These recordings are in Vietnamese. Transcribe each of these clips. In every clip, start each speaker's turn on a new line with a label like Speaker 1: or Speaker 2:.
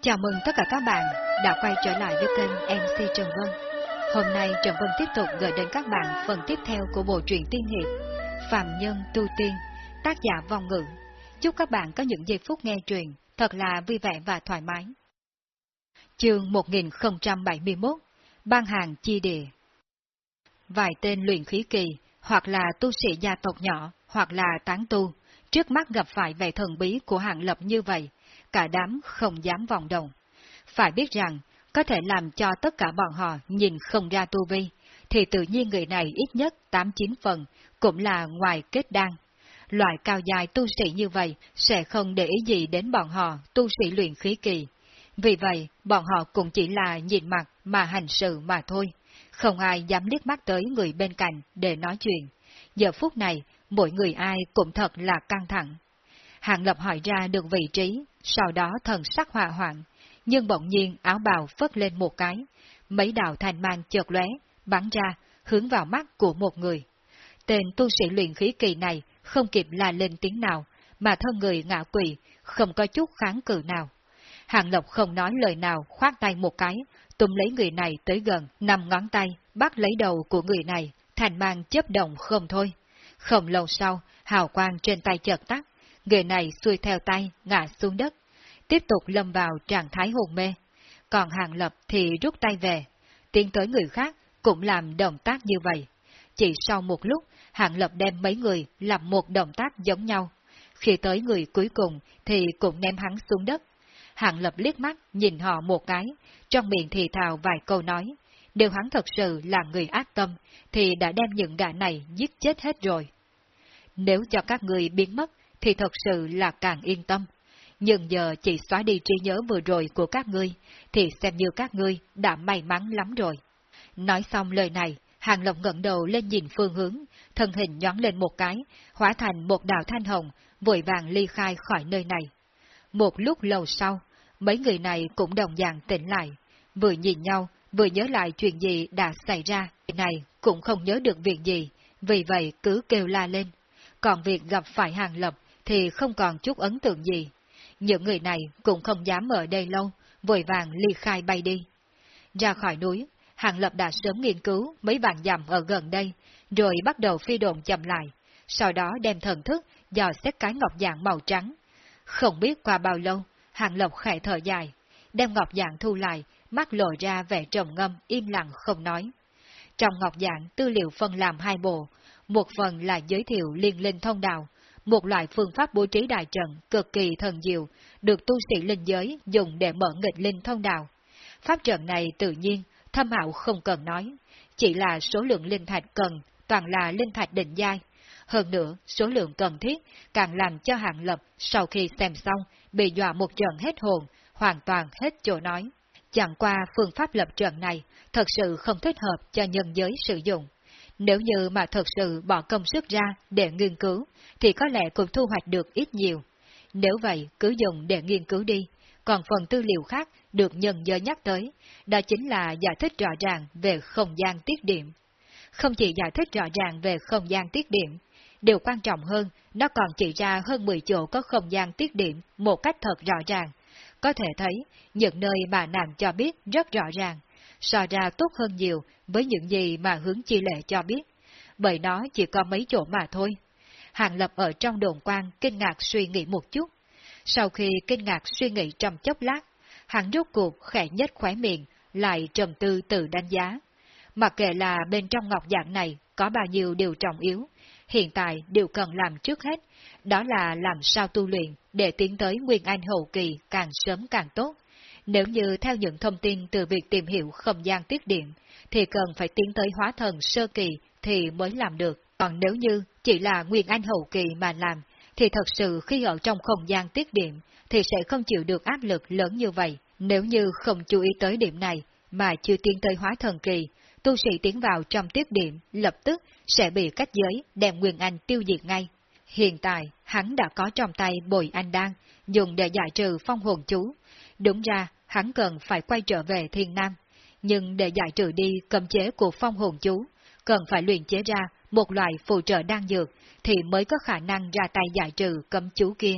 Speaker 1: Chào mừng tất cả các bạn đã quay trở lại với kênh MC Trần Vân. Hôm nay Trần Vân tiếp tục gửi đến các bạn phần tiếp theo của bộ truyện tiên hiệp Phạm Nhân Tu Tiên, tác giả vong ngữ. Chúc các bạn có những giây phút nghe truyện thật là vui vẻ và thoải mái. Chương 1071 Ban hàng chi địa Vài tên luyện khí kỳ, hoặc là tu sĩ gia tộc nhỏ, hoặc là tán tu, trước mắt gặp phải vẻ thần bí của hạng lập như vậy, cả đám không dám vòng đồng. Phải biết rằng, có thể làm cho tất cả bọn họ nhìn không ra tu vi, thì tự nhiên người này ít nhất 8-9 phần, cũng là ngoài kết đan. Loại cao dài tu sĩ như vậy sẽ không để ý gì đến bọn họ tu sĩ luyện khí kỳ. Vì vậy, bọn họ cũng chỉ là nhìn mặt mà hành sự mà thôi. Không ai dám liếc mắt tới người bên cạnh để nói chuyện. Giờ phút này, mỗi người ai cũng thật là căng thẳng. Hàng Lập hỏi ra được vị trí, sau đó thần sắc hòa hoạn, nhưng bỗng nhiên áo bào phất lên một cái, mấy đạo thành mang chợt lóe, bắn ra, hướng vào mắt của một người. Tên tu sĩ luyện khí kỳ này không kịp la lên tiếng nào, mà thân người ngã quỷ, không có chút kháng cự nào. Hàng Lộc không nói lời nào, khoát tay một cái, tùm lấy người này tới gần, nằm ngón tay, bắt lấy đầu của người này, thành mang chấp động không thôi. Không lâu sau, hào quang trên tay chợt tắt, người này xuôi theo tay, ngã xuống đất, tiếp tục lâm vào trạng thái hồn mê. Còn Hàng Lập thì rút tay về, tiến tới người khác cũng làm động tác như vậy. Chỉ sau một lúc, Hàng Lập đem mấy người làm một động tác giống nhau. Khi tới người cuối cùng thì cũng ném hắn xuống đất. Hàng Lập liếc mắt nhìn họ một cái, trong miệng thì thào vài câu nói. Nếu hắn thật sự là người ác tâm, thì đã đem những gã này giết chết hết rồi. Nếu cho các người biến mất, thì thật sự là càng yên tâm. Nhưng giờ chỉ xóa đi trí nhớ vừa rồi của các ngươi, thì xem như các ngươi đã may mắn lắm rồi. Nói xong lời này, Hàng Lộc ngẩng đầu lên nhìn phương hướng, thân hình nhón lên một cái, hóa thành một đạo thanh hồng, vội vàng ly khai khỏi nơi này. Một lúc lâu sau, mấy người này cũng đồng dạng tỉnh lại, vừa nhìn nhau, vừa nhớ lại chuyện gì đã xảy ra. Người này cũng không nhớ được việc gì, vì vậy cứ kêu la lên. Còn việc gặp phải Hàng Lập thì không còn chút ấn tượng gì. Những người này cũng không dám ở đây lâu, vội vàng ly khai bay đi. Ra khỏi núi, Hàng Lập đã sớm nghiên cứu mấy vạn dặm ở gần đây, rồi bắt đầu phi đồn chậm lại, sau đó đem thần thức dò xét cái ngọc dạng màu trắng. Không biết qua bao lâu, Hàng Lập khẽ thở dài, đem ngọc dạng thu lại, mắt lộ ra vẻ trầm ngâm, im lặng không nói. Trong ngọc dạng tư liệu phân làm hai bộ, một phần là giới thiệu liên linh thông đạo, một loại phương pháp bố trí đại trận cực kỳ thần diệu, được tu sĩ linh giới dùng để mở nghịch linh thông đạo. Pháp trận này tự nhiên, thâm hạo không cần nói, chỉ là số lượng linh thạch cần, toàn là linh thạch định giai. Hơn nữa, số lượng cần thiết càng làm cho hạng lập sau khi xem xong, bị dọa một trận hết hồn, hoàn toàn hết chỗ nói. Chẳng qua phương pháp lập trận này thật sự không thích hợp cho nhân giới sử dụng. Nếu như mà thật sự bỏ công sức ra để nghiên cứu, thì có lẽ cũng thu hoạch được ít nhiều. Nếu vậy, cứ dùng để nghiên cứu đi. Còn phần tư liệu khác được nhân dơ nhắc tới, đó chính là giải thích rõ ràng về không gian tiết điểm. Không chỉ giải thích rõ ràng về không gian tiết điểm, điều quan trọng hơn, nó còn chỉ ra hơn 10 chỗ có không gian tiết điểm một cách thật rõ ràng. Có thể thấy, những nơi mà nàng cho biết rất rõ ràng, so ra tốt hơn nhiều với những gì mà hướng chi lệ cho biết, bởi nó chỉ có mấy chỗ mà thôi. Hàng Lập ở trong đồn quan kinh ngạc suy nghĩ một chút. Sau khi kinh ngạc suy nghĩ trong chốc lát, hắn rốt cuộc khẽ nhất khóe miệng, lại trầm tư tự đánh giá. Mặc kệ là bên trong ngọc dạng này có bao nhiêu điều trọng yếu, hiện tại điều cần làm trước hết, đó là làm sao tu luyện để tiến tới Nguyên Anh hậu kỳ càng sớm càng tốt. Nếu như theo những thông tin từ việc tìm hiểu không gian tiết điện, thì cần phải tiến tới hóa thần sơ kỳ thì mới làm được. Còn nếu như chỉ là Nguyên Anh hậu kỳ mà làm, thì thật sự khi ở trong không gian tiết điện, thì sẽ không chịu được áp lực lớn như vậy. Nếu như không chú ý tới điểm này, mà chưa tiến tới hóa thần kỳ, tu sĩ tiến vào trong tiết điểm, lập tức sẽ bị cách giới đem Nguyên Anh tiêu diệt ngay. Hiện tại, hắn đã có trong tay bồi anh đan, dùng để giải trừ phong hồn chú. Đúng ra, hắn cần phải quay trở về thiên nam. Nhưng để giải trừ đi cấm chế của phong hồn chú, cần phải luyện chế ra một loại phụ trợ đan dược, thì mới có khả năng ra tay giải trừ cấm chú kia.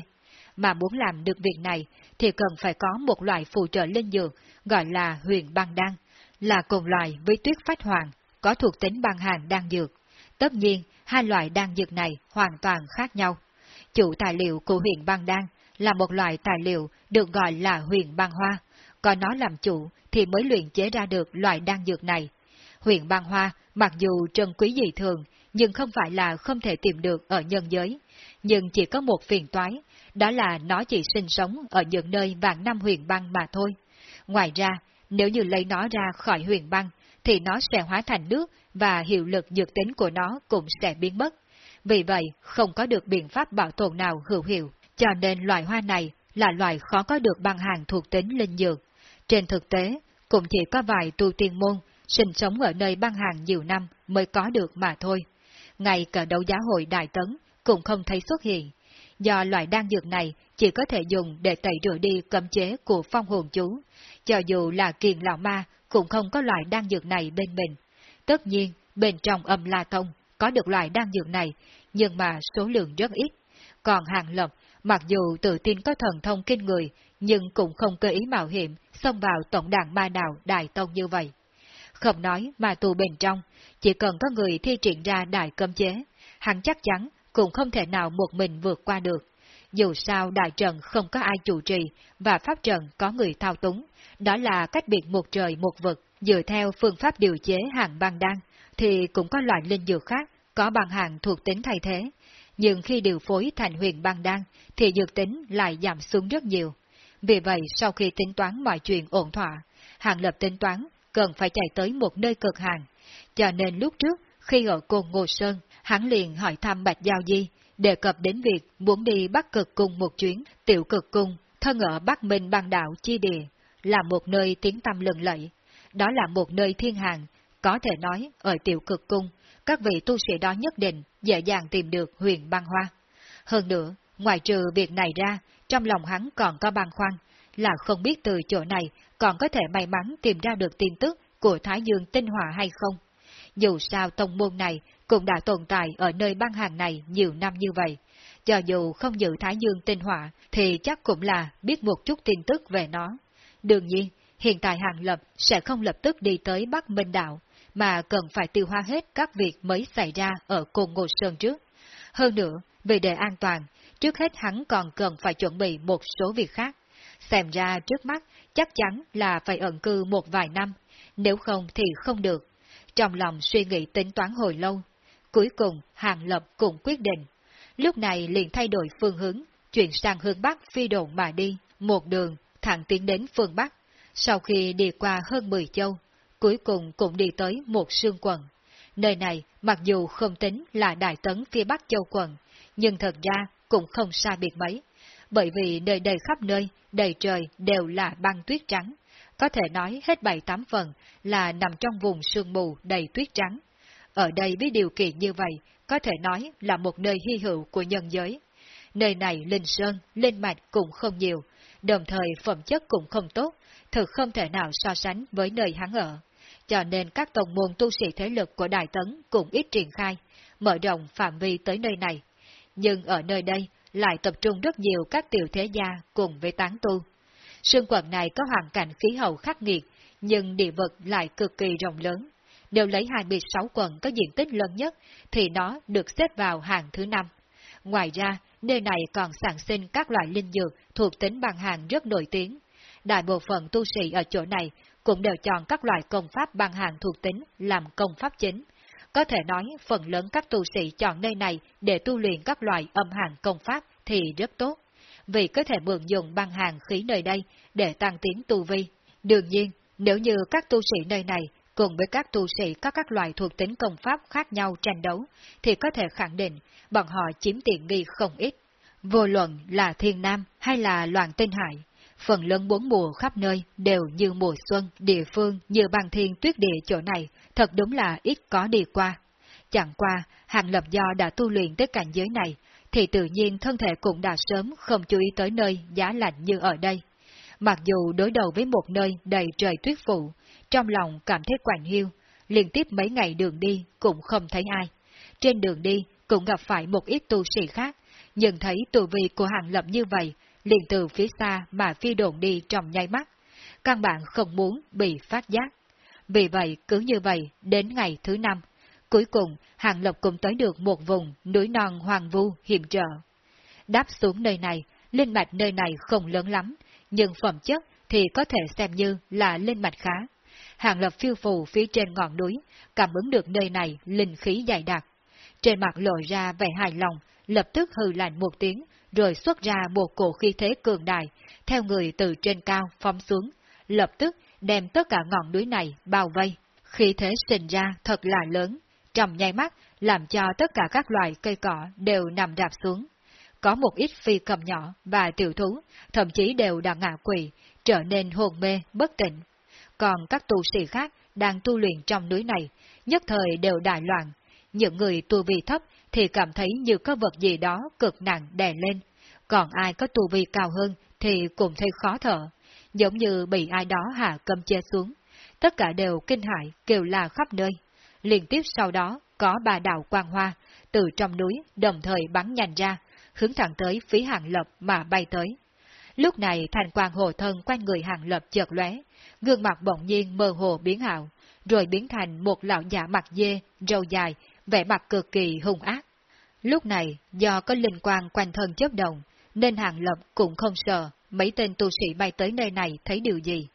Speaker 1: Mà muốn làm được việc này, thì cần phải có một loại phụ trợ linh dược gọi là huyền băng đan, là cùng loại với tuyết phách hoàng, có thuộc tính băng hàng đan dược. Tất nhiên, hai loại đan dược này hoàn toàn khác nhau. Chủ tài liệu của huyền băng đan là một loại tài liệu được gọi là huyền băng hoa, có nó làm chủ thì mới luyện chế ra được loại đan dược này. Huyền băng hoa, mặc dù trân quý dị thường, nhưng không phải là không thể tìm được ở nhân giới, nhưng chỉ có một phiền toái, đó là nó chỉ sinh sống ở những nơi vạn năm huyền băng mà thôi. Ngoài ra, nếu như lấy nó ra khỏi huyền băng, thì nó sẽ hóa thành nước và hiệu lực dược tính của nó cũng sẽ biến mất. Vì vậy, không có được biện pháp bảo tồn nào hữu hiệu, cho nên loài hoa này là loài khó có được băng hàng thuộc tính linh dược. Trên thực tế, cũng chỉ có vài tu tiên môn sinh sống ở nơi băng hàng nhiều năm mới có được mà thôi. Ngay cả đấu giá hội Đại Tấn cũng không thấy xuất hiện, do loại đan dược này chỉ có thể dùng để tẩy rửa đi cấm chế của phong hồn chú, cho dù là kiền lão ma cũng không có loại đan dược này bên mình. Tất nhiên, bên trong âm la thông có được loại đan dược này, nhưng mà số lượng rất ít. Còn hàng lập, mặc dù tự tin có thần thông kinh người, nhưng cũng không cơ ý mạo hiểm xông vào tổng đàn ma đạo đại tông như vậy. Không nói mà tù bên trong, chỉ cần có người thi triển ra đại cấm chế, hắn chắc chắn cũng không thể nào một mình vượt qua được. Dù sao đại trận không có ai chủ trì và pháp trận có người thao túng, đó là cách biệt một trời một vực, dựa theo phương pháp điều chế hàng băng đan, thì cũng có loại linh dược khác có băng hàng thuộc tính thay thế. Nhưng khi điều phối thành huyền băng đan, thì dược tính lại giảm xuống rất nhiều. Vì vậy, sau khi tính toán mọi chuyện ổn thỏa, hàng lập tính toán cần phải chạy tới một nơi cực hàng. Cho nên lúc trước, khi ở cùng Ngô Sơn, hắn liền hỏi thăm Bạch Giao Di, đề cập đến việc muốn đi Bắc Cực Cung một chuyến, tiểu cực cung, thân ở Bắc Minh băng đảo Chi Địa, là một nơi tiếng tâm lừng lẫy. Đó là một nơi thiên hàng, có thể nói ở tiểu cực cung, các vị tu sĩ đó nhất định dễ dàng tìm được huyền băng hoa. Hơn nữa, ngoài trừ việc này ra, trong lòng hắn còn có băng khoăn, là không biết từ chỗ này còn có thể may mắn tìm ra được tin tức của Thái Dương tinh Hòa hay không. Dù sao tông môn này cũng đã tồn tại ở nơi băng hàng này nhiều năm như vậy. Cho dù không giữ Thái Dương tinh hỏa, thì chắc cũng là biết một chút tin tức về nó. Đương nhiên, hiện tại Hàng Lập sẽ không lập tức đi tới Bắc Minh Đạo, mà cần phải tiêu hóa hết các việc mới xảy ra ở Cồn Ngô Sơn trước. Hơn nữa, vì để an toàn, trước hết hắn còn cần phải chuẩn bị một số việc khác. Xem ra trước mắt chắc chắn là phải ẩn cư một vài năm, nếu không thì không được. Trong lòng suy nghĩ tính toán hồi lâu, cuối cùng Hàng Lập cũng quyết định. Lúc này liền thay đổi phương hướng, chuyển sang hướng Bắc phi đồn mà đi, một đường thẳng tiến đến phương Bắc. Sau khi đi qua hơn 10 châu, cuối cùng cũng đi tới một sương quần. Nơi này, mặc dù không tính là đại tấn phía Bắc châu quần, nhưng thật ra cũng không xa biệt mấy, bởi vì nơi đây khắp nơi, đầy trời đều là băng tuyết trắng. Có thể nói hết bảy tám phần là nằm trong vùng sương mù đầy tuyết trắng. Ở đây với điều kiện như vậy, có thể nói là một nơi hy hữu của nhân giới. Nơi này linh sơn, linh mạch cũng không nhiều, đồng thời phẩm chất cũng không tốt, thực không thể nào so sánh với nơi hắn ở. Cho nên các tổng môn tu sĩ thế lực của Đại Tấn cũng ít triển khai, mở rộng phạm vi tới nơi này. Nhưng ở nơi đây lại tập trung rất nhiều các tiểu thế gia cùng với tán tu. Sương quận này có hoàn cảnh khí hậu khắc nghiệt, nhưng địa vật lại cực kỳ rộng lớn. Nếu lấy 26 quận có diện tích lớn nhất, thì nó được xếp vào hàng thứ năm. Ngoài ra, nơi này còn sản sinh các loại linh dược thuộc tính bằng hàng rất nổi tiếng. Đại bộ phận tu sĩ ở chỗ này cũng đều chọn các loại công pháp bằng hàng thuộc tính làm công pháp chính. Có thể nói phần lớn các tu sĩ chọn nơi này để tu luyện các loại âm hàng công pháp thì rất tốt, vì có thể mượn dùng băng hàng khí nơi đây để tăng tiến tu vi. Đương nhiên, nếu như các tu sĩ nơi này cùng với các tu sĩ có các loại thuộc tính công pháp khác nhau tranh đấu, thì có thể khẳng định bọn họ chiếm tiện nghi không ít. Vô luận là thiên nam hay là loạn tinh hải, phần lớn bốn mùa khắp nơi đều như mùa xuân, địa phương như băng thiên tuyết địa chỗ này, thật đúng là ít có đi qua. Chẳng qua, hàng lập do đã tu luyện tới cảnh giới này, thì tự nhiên thân thể cũng đã sớm không chú ý tới nơi giá lạnh như ở đây. Mặc dù đối đầu với một nơi đầy trời tuyết phụ, trong lòng cảm thấy quạnh hiu, liên tiếp mấy ngày đường đi cũng không thấy ai. Trên đường đi cũng gặp phải một ít tu sĩ khác, nhưng thấy tù vị của hàng lập như vậy, liền từ phía xa mà phi đồn đi trong nháy mắt. Căn bản không muốn bị phát giác. Vì vậy, cứ như vậy, đến ngày thứ năm, cuối cùng Hàng Lập cũng tới được một vùng núi non hoàng vu hiểm trở. Đáp xuống nơi này, linh mạch nơi này không lớn lắm, nhưng phẩm chất thì có thể xem như là linh mạch khá. Hàng Lập phiêu phù phía trên ngọn núi, cảm ứng được nơi này linh khí dày đặc. Trên mặt lộ ra vẻ hài lòng, lập tức hừ lạnh một tiếng, rồi xuất ra một cổ khí thế cường đại, theo người từ trên cao phóng xuống, lập tức đem tất cả ngọn núi này bao vây. Khí thế sinh ra thật là lớn, trong nháy mắt làm cho tất cả các loài cây cỏ đều nằm rạp xuống. Có một ít phi cầm nhỏ và tiểu thú, thậm chí đều đã ngạ quỷ, trở nên hồn mê, bất tỉnh. Còn các tu sĩ khác đang tu luyện trong núi này, nhất thời đều đại loạn. Những người tu vi thấp thì cảm thấy như có vật gì đó cực nặng đè lên, còn ai có tu vi cao hơn thì cũng thấy khó thở, giống như bị ai đó hạ cầm che xuống. Tất cả đều kinh hại, kêu la khắp nơi. Liên tiếp sau đó, có ba đạo quang hoa, từ trong núi đồng thời bắn nhanh ra, hướng thẳng tới phía hàng lập mà bay tới. Lúc này thành quang hồ thân quanh người hàng lập chợt lóe, gương mặt bỗng nhiên mơ hồ biến hạo, rồi biến thành một lão giả mặt dê, râu dài, vẻ mặt cực kỳ hung ác. Lúc này, do có linh quang quanh thân chớp động, nên hàng lập cũng không sợ mấy tên tu sĩ bay tới nơi này thấy điều gì.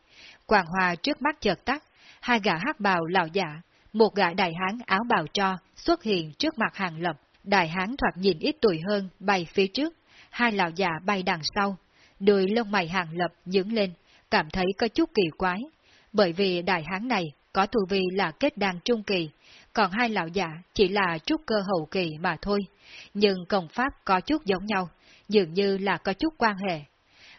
Speaker 1: quàng hoa trước mắt chợt tắt, hai gã hắc bào lão giả, một gã đại hán áo bào cho xuất hiện trước mặt hàng lập. Đại hán thoạt nhìn ít tuổi hơn, bay phía trước, hai lão già bay đằng sau. Đôi lông mày hàng lập nhướng lên, cảm thấy có chút kỳ quái. Bởi vì đại hán này có tu vi là kết đan trung kỳ, còn hai lão giả chỉ là trúc cơ hậu kỳ mà thôi. Nhưng công pháp có chút giống nhau, dường như là có chút quan hệ.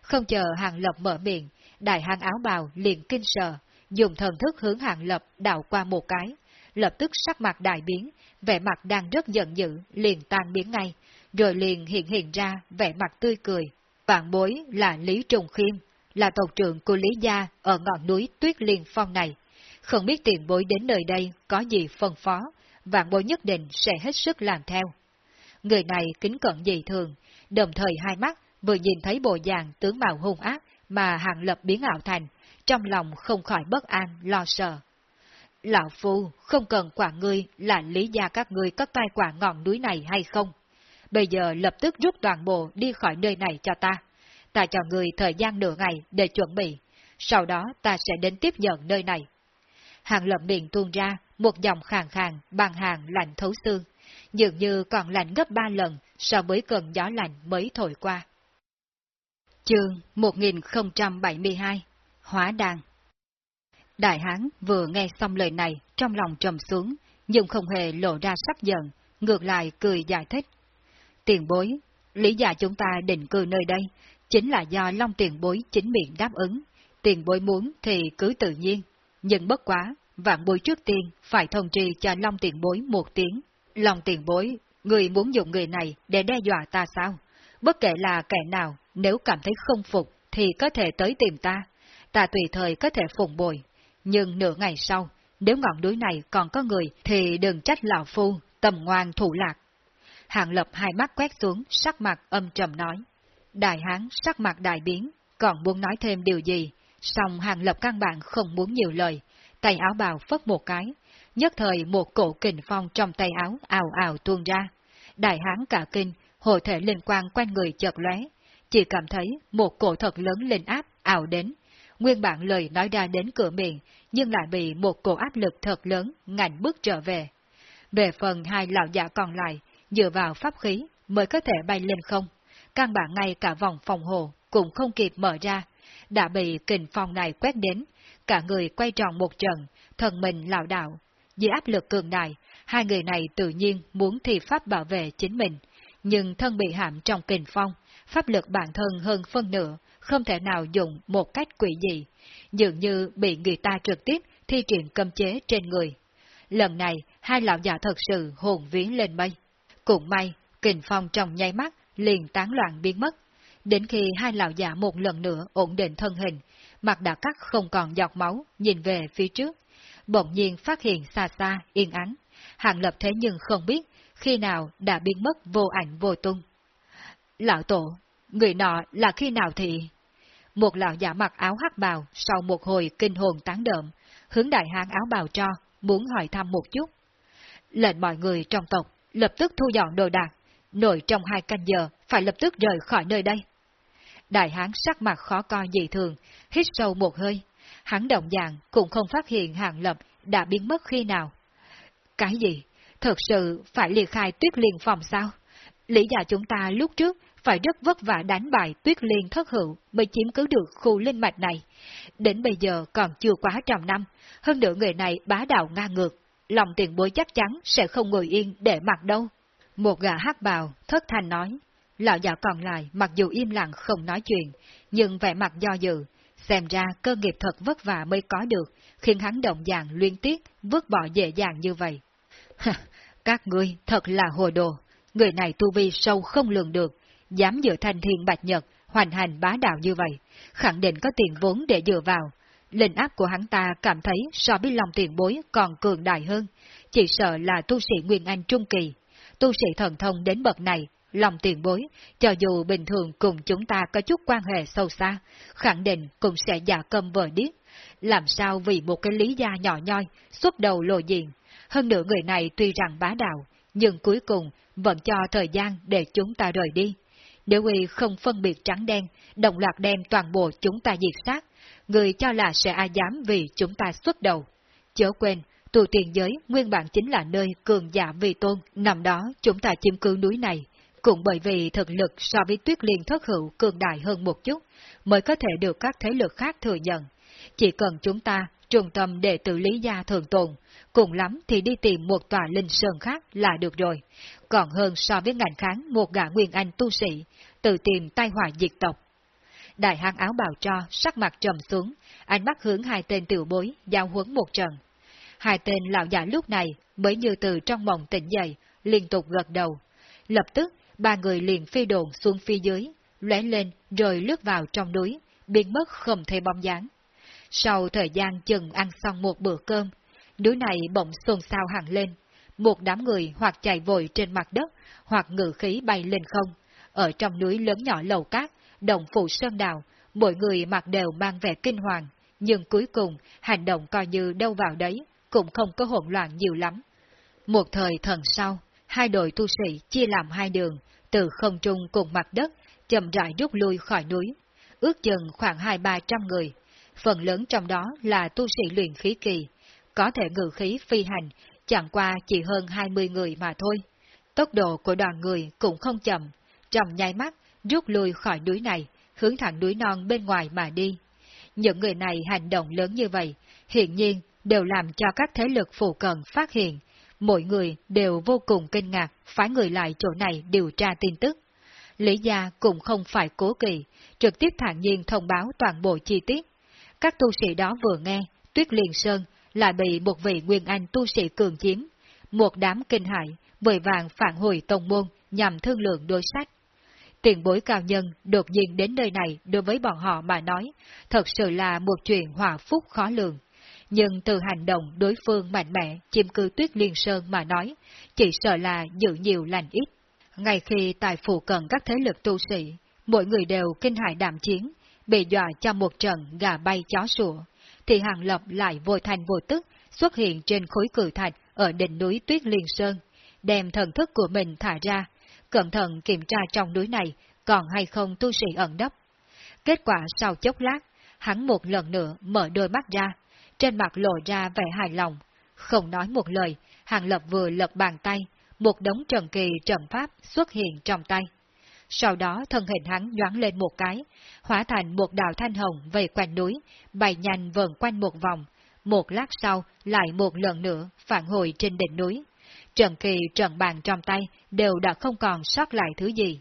Speaker 1: Không chờ hàng lập mở miệng, đại hang áo bào liền kinh sợ, dùng thần thức hướng hàng lập đảo qua một cái, lập tức sắc mặt đại biến, vẻ mặt đang rất giận dữ, liền tan biến ngay, rồi liền hiện hiện ra vẻ mặt tươi cười. Vạn bối là Lý Trùng Khiêm, là tộc trưởng của Lý Gia ở ngọn núi Tuyết Liên Phong này. Không biết tiền bối đến nơi đây có gì phân phó, vạn bối nhất định sẽ hết sức làm theo. Người này kính cận dị thường, đồng thời hai mắt vừa nhìn thấy bộ dạng tướng mạo hung ác mà hàng lập biến ảo thành, trong lòng không khỏi bất an, lo sợ. Lão Phu không cần quả ngươi là lý gia các ngươi có tai quả ngọn núi này hay không. Bây giờ lập tức rút toàn bộ đi khỏi nơi này cho ta. Ta cho ngươi thời gian nửa ngày để chuẩn bị. Sau đó ta sẽ đến tiếp nhận nơi này. Hàng lập miệng tuôn ra một dòng khàn khàn bằng hàng lạnh thấu xương, dường như còn lạnh gấp ba lần so với cơn gió lạnh mới thổi qua. Chương 1072 Hóa đàn Đại hán vừa nghe xong lời này trong lòng trầm xuống, nhưng không hề lộ ra sắc giận, ngược lại cười giải thích. Tiền bối, lý do chúng ta định cư nơi đây, chính là do Long tiền bối chính miệng đáp ứng. Tiền bối muốn thì cứ tự nhiên, nhưng bất quá, vạn bối trước tiên phải thông trì cho Long tiền bối một tiếng. Long tiền bối, người muốn dùng người này để đe dọa ta sao? Bất kể là kẻ nào, nếu cảm thấy không phục thì có thể tới tìm ta. Ta tùy thời có thể phụng bồi, nhưng nửa ngày sau, nếu ngọn núi này còn có người thì đừng trách lão phu, tầm ngoan thủ lạc. Hạng lập hai mắt quét xuống, sắc mặt âm trầm nói. Đại hán sắc mặt đại biến, còn muốn nói thêm điều gì, song hàng lập căn bản không muốn nhiều lời, tay áo bào phất một cái, nhất thời một cổ kình phong trong tay áo ào ào tuôn ra. Đại hán cả kinh, hộ thể linh quang quanh người chợt lóe, chỉ cảm thấy một cổ thật lớn lên áp ảo đến, Nguyên bản lời nói ra đến cửa miệng, nhưng lại bị một cổ áp lực thật lớn ngạnh bước trở về. Về phần hai lão giả còn lại, dựa vào pháp khí mới có thể bay lên không. Căn bản ngay cả vòng phòng hồ cũng không kịp mở ra, đã bị kình phong này quét đến, cả người quay tròn một trận, thần mình lão đạo. Dưới áp lực cường đại, hai người này tự nhiên muốn thi pháp bảo vệ chính mình, nhưng thân bị hãm trong kình phong, pháp lực bản thân hơn phân nửa, không thể nào dùng một cách quỷ dị, dường như bị người ta trực tiếp thi triển cấm chế trên người. Lần này, hai lão già thật sự hồn viếng lên mây. Cũng may, kình phong trong nháy mắt liền tán loạn biến mất. Đến khi hai lão già một lần nữa ổn định thân hình, mặt đã cắt không còn giọt máu, nhìn về phía trước. Bỗng nhiên phát hiện xa xa, yên ắng. Hàng lập thế nhưng không biết khi nào đã biến mất vô ảnh vô tung. Lão tổ, người nọ là khi nào thì... Một lão giả mặc áo hắc bào sau một hồi kinh hồn tán đợm, hướng đại hán áo bào cho, muốn hỏi thăm một chút. Lệnh mọi người trong tộc lập tức thu dọn đồ đạc, nội trong hai canh giờ phải lập tức rời khỏi nơi đây. Đại hán sắc mặt khó coi dị thường, hít sâu một hơi. Hắn động dạng cũng không phát hiện hàng lập đã biến mất khi nào. Cái gì? Thật sự phải liệt khai tuyết liên phòng sao? Lý do chúng ta lúc trước phải rất vất vả đánh bại tuyết liên thất hữu mới chiếm cứ được khu linh mạch này. Đến bây giờ còn chưa quá trăm năm, hơn nữa người này bá đạo ngang ngược, lòng tiền bối chắc chắn sẽ không ngồi yên để mặc đâu. Một gã hát bào, thất thanh nói. Lão già còn lại mặc dù im lặng không nói chuyện, nhưng vẻ mặt do dự, xem ra cơ nghiệp thật vất vả mới có được, khiến hắn động dạng liên tiếc, vứt bỏ dễ dàng như vậy. Các ngươi thật là hồ đồ, người này tu vi sâu không lường được, dám dựa thành thiên bạch nhật, hoành hành bá đạo như vậy, khẳng định có tiền vốn để dựa vào. Linh áp của hắn ta cảm thấy so với lòng tiền bối còn cường đại hơn, chỉ sợ là tu sĩ Nguyên Anh Trung Kỳ. Tu sĩ thần thông đến bậc này, lòng tiền bối, cho dù bình thường cùng chúng ta có chút quan hệ sâu xa, khẳng định cũng sẽ giả cầm vờ điếc. Làm sao vì một cái lý gia nhỏ nhoi, xuất đầu lộ diện. Hơn nữa người này tuy rằng bá đạo, nhưng cuối cùng vẫn cho thời gian để chúng ta rời đi. Nếu y không phân biệt trắng đen, đồng loạt đem toàn bộ chúng ta diệt sát, người cho là sẽ ai dám vì chúng ta xuất đầu. Chớ quên, tù tiền giới nguyên bản chính là nơi cường giả vì tôn, nằm đó chúng ta chiếm cứ núi này. Cũng bởi vì thực lực so với tuyết liên thất hữu cường đại hơn một chút, mới có thể được các thế lực khác thừa nhận. Chỉ cần chúng ta trung tâm để tự lý gia thường tồn, cùng lắm thì đi tìm một tòa linh sơn khác là được rồi, còn hơn so với ngành kháng một gã nguyên anh tu sĩ, tự tìm tai họa diệt tộc. Đại hang áo bào cho, sắc mặt trầm xuống, ánh mắt hướng hai tên tiểu bối, giao huấn một trận. Hai tên lão giả lúc này mới như từ trong mộng tỉnh dậy, liên tục gật đầu. Lập tức, ba người liền phi đồn xuống phía dưới, lóe lên rồi lướt vào trong núi, biến mất không thấy bóng dáng. Sau thời gian chừng ăn xong một bữa cơm, núi này bỗng xôn xao hẳn lên. Một đám người hoặc chạy vội trên mặt đất, hoặc ngự khí bay lên không. Ở trong núi lớn nhỏ lầu cát, đồng phụ sơn đào, mỗi người mặc đều mang vẻ kinh hoàng, nhưng cuối cùng hành động coi như đâu vào đấy, cũng không có hỗn loạn nhiều lắm. Một thời thần sau, hai đội tu sĩ chia làm hai đường, từ không trung cùng mặt đất, chậm rãi rút lui khỏi núi. Ước chừng khoảng hai ba trăm người, phần lớn trong đó là tu sĩ luyện khí kỳ, có thể ngự khí phi hành, chẳng qua chỉ hơn 20 người mà thôi. Tốc độ của đoàn người cũng không chậm, trong nháy mắt rút lui khỏi núi này, hướng thẳng núi non bên ngoài mà đi. Những người này hành động lớn như vậy, hiện nhiên đều làm cho các thế lực phụ cận phát hiện, mỗi người đều vô cùng kinh ngạc, phái người lại chỗ này điều tra tin tức. Lý gia cũng không phải cố kỳ, trực tiếp thản nhiên thông báo toàn bộ chi tiết. Các tu sĩ đó vừa nghe, Tuyết Liên Sơn lại bị một vị Nguyên Anh tu sĩ cường chiếm. Một đám kinh hại, vội vàng phản hồi tông môn nhằm thương lượng đối sách. Tiền bối cao nhân đột nhiên đến nơi này đối với bọn họ mà nói, thật sự là một chuyện hòa phúc khó lường. Nhưng từ hành động đối phương mạnh mẽ chiếm cư tuyết liên sơn mà nói, chỉ sợ là giữ nhiều lành ít. Ngay khi tại phủ cận các thế lực tu sĩ, mỗi người đều kinh hại đạm chiến, bị dọa cho một trận gà bay chó sủa, thì Hàng Lập lại vô thành vô tức xuất hiện trên khối cử thạch ở đỉnh núi Tuyết Liên Sơn, đem thần thức của mình thả ra, cẩn thận kiểm tra trong núi này còn hay không tu sĩ ẩn đấp. Kết quả sau chốc lát, hắn một lần nữa mở đôi mắt ra, trên mặt lộ ra vẻ hài lòng. Không nói một lời, Hàng Lập vừa lật bàn tay, một đống trần kỳ trận pháp xuất hiện trong tay. Sau đó thân hình hắn nhoáng lên một cái, hóa thành một đạo thanh hồng về quanh núi, bay nhanh vờn quanh một vòng. Một lát sau, lại một lần nữa phản hồi trên đỉnh núi. Trần kỳ trần bàn trong tay đều đã không còn sót lại thứ gì.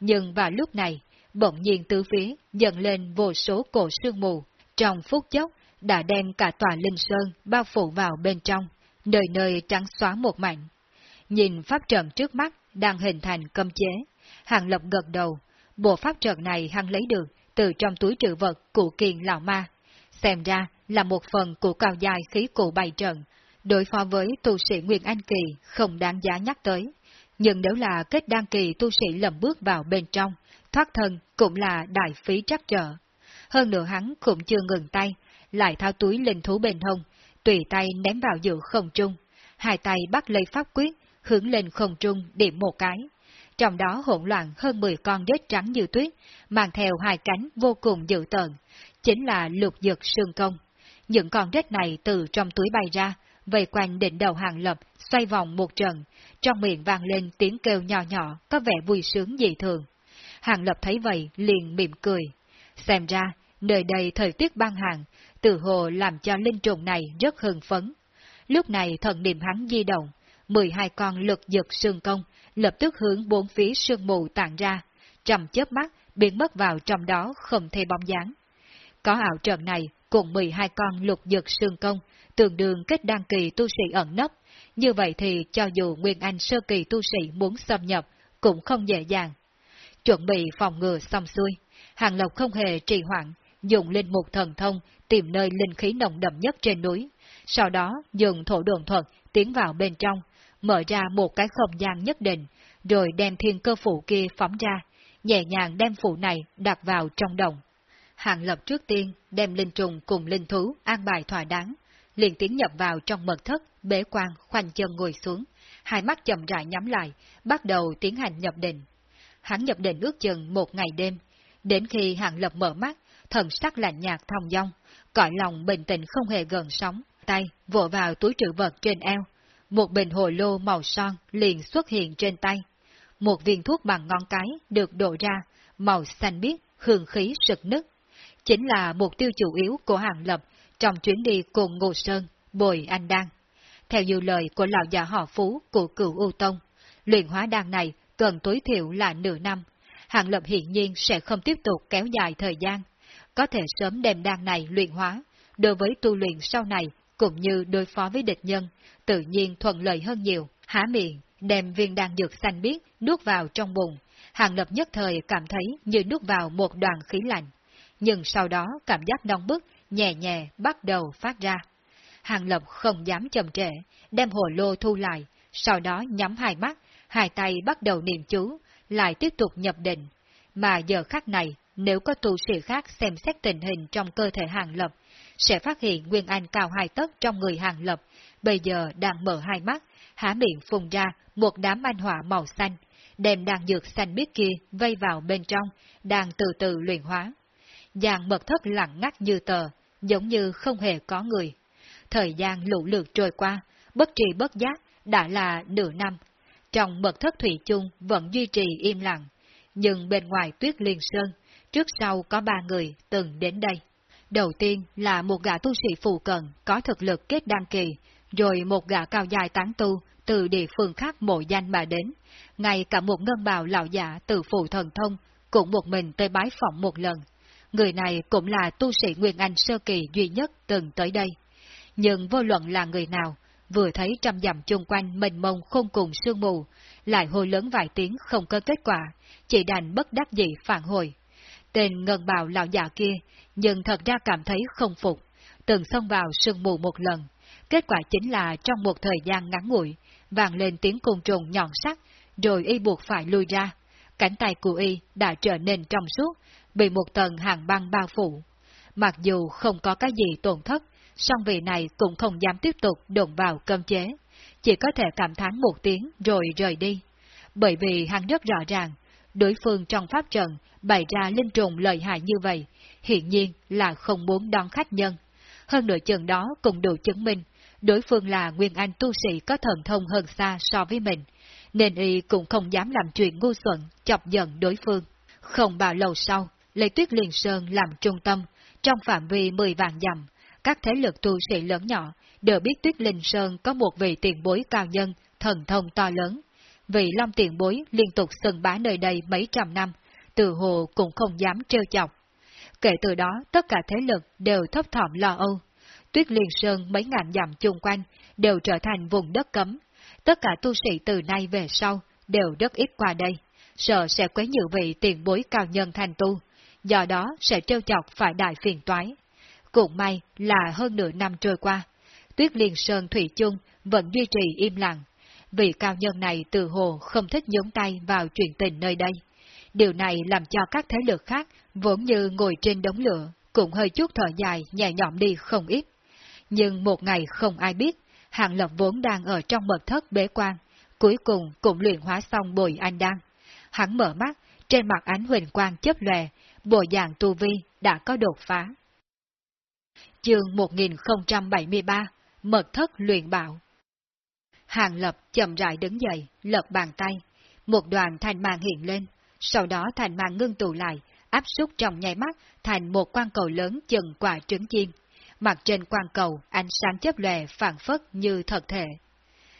Speaker 1: Nhưng vào lúc này, bỗng nhiên tứ phía dần lên vô số cổ sương mù, trong phút chốc đã đem cả tòa linh sơn bao phủ vào bên trong, nơi nơi trắng xóa một mảnh. Nhìn pháp trận trước mắt đang hình thành cấm chế, Hàng Lập gật đầu, bộ pháp trận này hắn lấy được từ trong túi trữ vật của kiền lão ma. Xem ra là một phần của cao dài khí cụ bày trận, đối phó với tu sĩ Nguyên Anh Kỳ không đáng giá nhắc tới. Nhưng nếu là kết đăng kỳ tu sĩ lầm bước vào bên trong, thoát thân cũng là đại phí trắc trở. Hơn nữa hắn cũng chưa ngừng tay, lại thao túi linh thú bên hông, tùy tay ném vào giữa không trung, hai tay bắt lấy pháp quyết, hướng lên không trung điểm một cái. Trong đó hỗn loạn hơn 10 con rết trắng như tuyết, mang theo hai cánh vô cùng dữ tợn, chính là lục dực sương công. Những con rết này từ trong túi bay ra, vây quanh đỉnh đầu hàng lập, xoay vòng một trận, trong miệng vang lên tiếng kêu nhỏ nhỏ, có vẻ vui sướng dị thường. Hàng lập thấy vậy, liền mỉm cười. Xem ra, nơi đây thời tiết băng hàng, tự hồ làm cho linh trùng này rất hưng phấn. Lúc này thần niệm hắn di động, 12 con lực giật sương công, lập tức hướng bốn phía sương mù tản ra, trầm chớp mắt, biến mất vào trong đó không thể bóng dáng. Có ảo trận này, cùng 12 con lục dược sương công, tương đương kết đăng kỳ tu sĩ ẩn nấp, như vậy thì cho dù Nguyên Anh sơ kỳ tu sĩ muốn xâm nhập, cũng không dễ dàng. Chuẩn bị phòng ngừa xong xuôi, Hàng Lộc không hề trì hoãn, dùng linh mục thần thông tìm nơi linh khí nồng đậm nhất trên núi, sau đó dùng thổ đồn thuật tiến vào bên trong, mở ra một cái không gian nhất định, rồi đem thiên cơ phụ kia phóng ra, nhẹ nhàng đem phụ này đặt vào trong đồng. Hàng lập trước tiên đem linh trùng cùng linh thú an bài thỏa đáng, liền tiến nhập vào trong mật thất, bế quan khoanh chân ngồi xuống, hai mắt chậm rãi nhắm lại, bắt đầu tiến hành nhập định. Hắn nhập định ước chừng một ngày đêm, đến khi hàng lập mở mắt, thần sắc lạnh nhạt thong dong, cõi lòng bình tĩnh không hề gần sóng, tay vỗ vào túi trữ vật trên eo, một bình hồ lô màu son liền xuất hiện trên tay. Một viên thuốc bằng ngón cái được đổ ra, màu xanh biếc, hương khí sực nức. Chính là mục tiêu chủ yếu của hàng lập trong chuyến đi cùng Ngô Sơn, Bồi Anh Đan. Theo nhiều lời của lão già họ Phú của cựu U Tông, luyện hóa đan này cần tối thiểu là nửa năm. Hàng lập hiện nhiên sẽ không tiếp tục kéo dài thời gian, có thể sớm đem đan này luyện hóa, đối với tu luyện sau này cũng như đối phó với địch nhân, tự nhiên thuận lợi hơn nhiều. Há miệng, đem viên đan dược xanh biếc nuốt vào trong bụng, Hàng Lập nhất thời cảm thấy như nuốt vào một đoàn khí lạnh. Nhưng sau đó cảm giác nóng bức, nhẹ nhẹ bắt đầu phát ra. Hàng Lập không dám chậm trễ, đem hồ lô thu lại, sau đó nhắm hai mắt, hai tay bắt đầu niệm chú, lại tiếp tục nhập định. Mà giờ khắc này, nếu có tu sĩ khác xem xét tình hình trong cơ thể Hàng Lập, sẽ phát hiện Nguyên Anh cao hai tấc trong người Hàng Lập, bây giờ đang mở hai mắt, há miệng phùng ra một đám anh hỏa màu xanh, đem đàn dược xanh biết kia vây vào bên trong, đang từ từ luyện hóa. Dàn mật thất lặng ngắt như tờ, giống như không hề có người. Thời gian lũ lượt trôi qua, bất trì bất giác, đã là nửa năm. Trong mật thất thủy chung vẫn duy trì im lặng, nhưng bên ngoài tuyết liên sơn, trước sau có ba người từng đến đây. Đầu tiên là một gã tu sĩ phù cận có thực lực kết đăng kỳ, rồi một gã cao dài tán tu từ địa phương khác mộ danh mà đến. Ngay cả một ngân bào lão giả từ phụ thần thông cũng một mình tới bái phỏng một lần. Người này cũng là tu sĩ Nguyên Anh sơ kỳ duy nhất từng tới đây. Nhưng vô luận là người nào, vừa thấy trăm dặm chung quanh mênh mông không cùng sương mù, lại hô lớn vài tiếng không có kết quả, chỉ đành bất đắc dĩ phản hồi. Tên ngân bào lão già kia, nhưng thật ra cảm thấy không phục, từng xông vào sương mù một lần. Kết quả chính là trong một thời gian ngắn ngủi, vang lên tiếng côn trùng nhọn sắc, rồi y buộc phải lui ra. Cánh tay của y đã trở nên trong suốt, bị một tầng hàng băng bao phủ. Mặc dù không có cái gì tổn thất, song vị này cũng không dám tiếp tục đụng vào cơm chế, chỉ có thể cảm thán một tiếng rồi rời đi. Bởi vì hắn rất rõ ràng, đối phương trong pháp trận bày ra linh trùng lợi hại như vậy, hiện nhiên là không muốn đón khách nhân. Hơn nửa chừng đó cũng đủ chứng minh, đối phương là nguyên anh tu sĩ có thần thông hơn xa so với mình, nên y cũng không dám làm chuyện ngu xuẩn, chọc giận đối phương. Không bao lâu sau, lấy tuyết liền sơn làm trung tâm, trong phạm vi 10 vạn dặm, các thế lực tu sĩ lớn nhỏ đều biết tuyết linh sơn có một vị tiền bối cao nhân, thần thông to lớn. Vị long tiền bối liên tục sừng bá nơi đây mấy trăm năm, từ hồ cũng không dám trêu chọc. Kể từ đó, tất cả thế lực đều thấp thỏm lo âu. Tuyết Liên Sơn mấy ngàn dặm chung quanh đều trở thành vùng đất cấm. Tất cả tu sĩ từ nay về sau đều rất ít qua đây, sợ sẽ quấy nhiều vị tiền bối cao nhân thành tu, do đó sẽ trêu chọc phải đại phiền toái. Cũng may là hơn nửa năm trôi qua, Tuyết Liên Sơn Thủy chung vẫn duy trì im lặng, vị cao nhân này từ hồ không thích nhúng tay vào chuyện tình nơi đây. Điều này làm cho các thế lực khác vốn như ngồi trên đống lửa, cũng hơi chút thở dài nhẹ nhõm đi không ít. Nhưng một ngày không ai biết, Hàng Lập vốn đang ở trong mật thất bế quan, cuối cùng cũng luyện hóa xong bồi anh đang. Hắn mở mắt, trên mặt ánh huỳnh quang chớp lòe, bộ dạng tu vi đã có đột phá. Chương 1073 Mật thất luyện bảo Hàng Lập chậm rãi đứng dậy, lật bàn tay. Một đoàn thanh mang hiện lên, sau đó thanh mang ngưng tụ lại, áp suất trong nháy mắt thành một quan cầu lớn chừng quả trứng chim. Mặt trên quan cầu, ánh sáng chớp lòe phản phất như thật thể.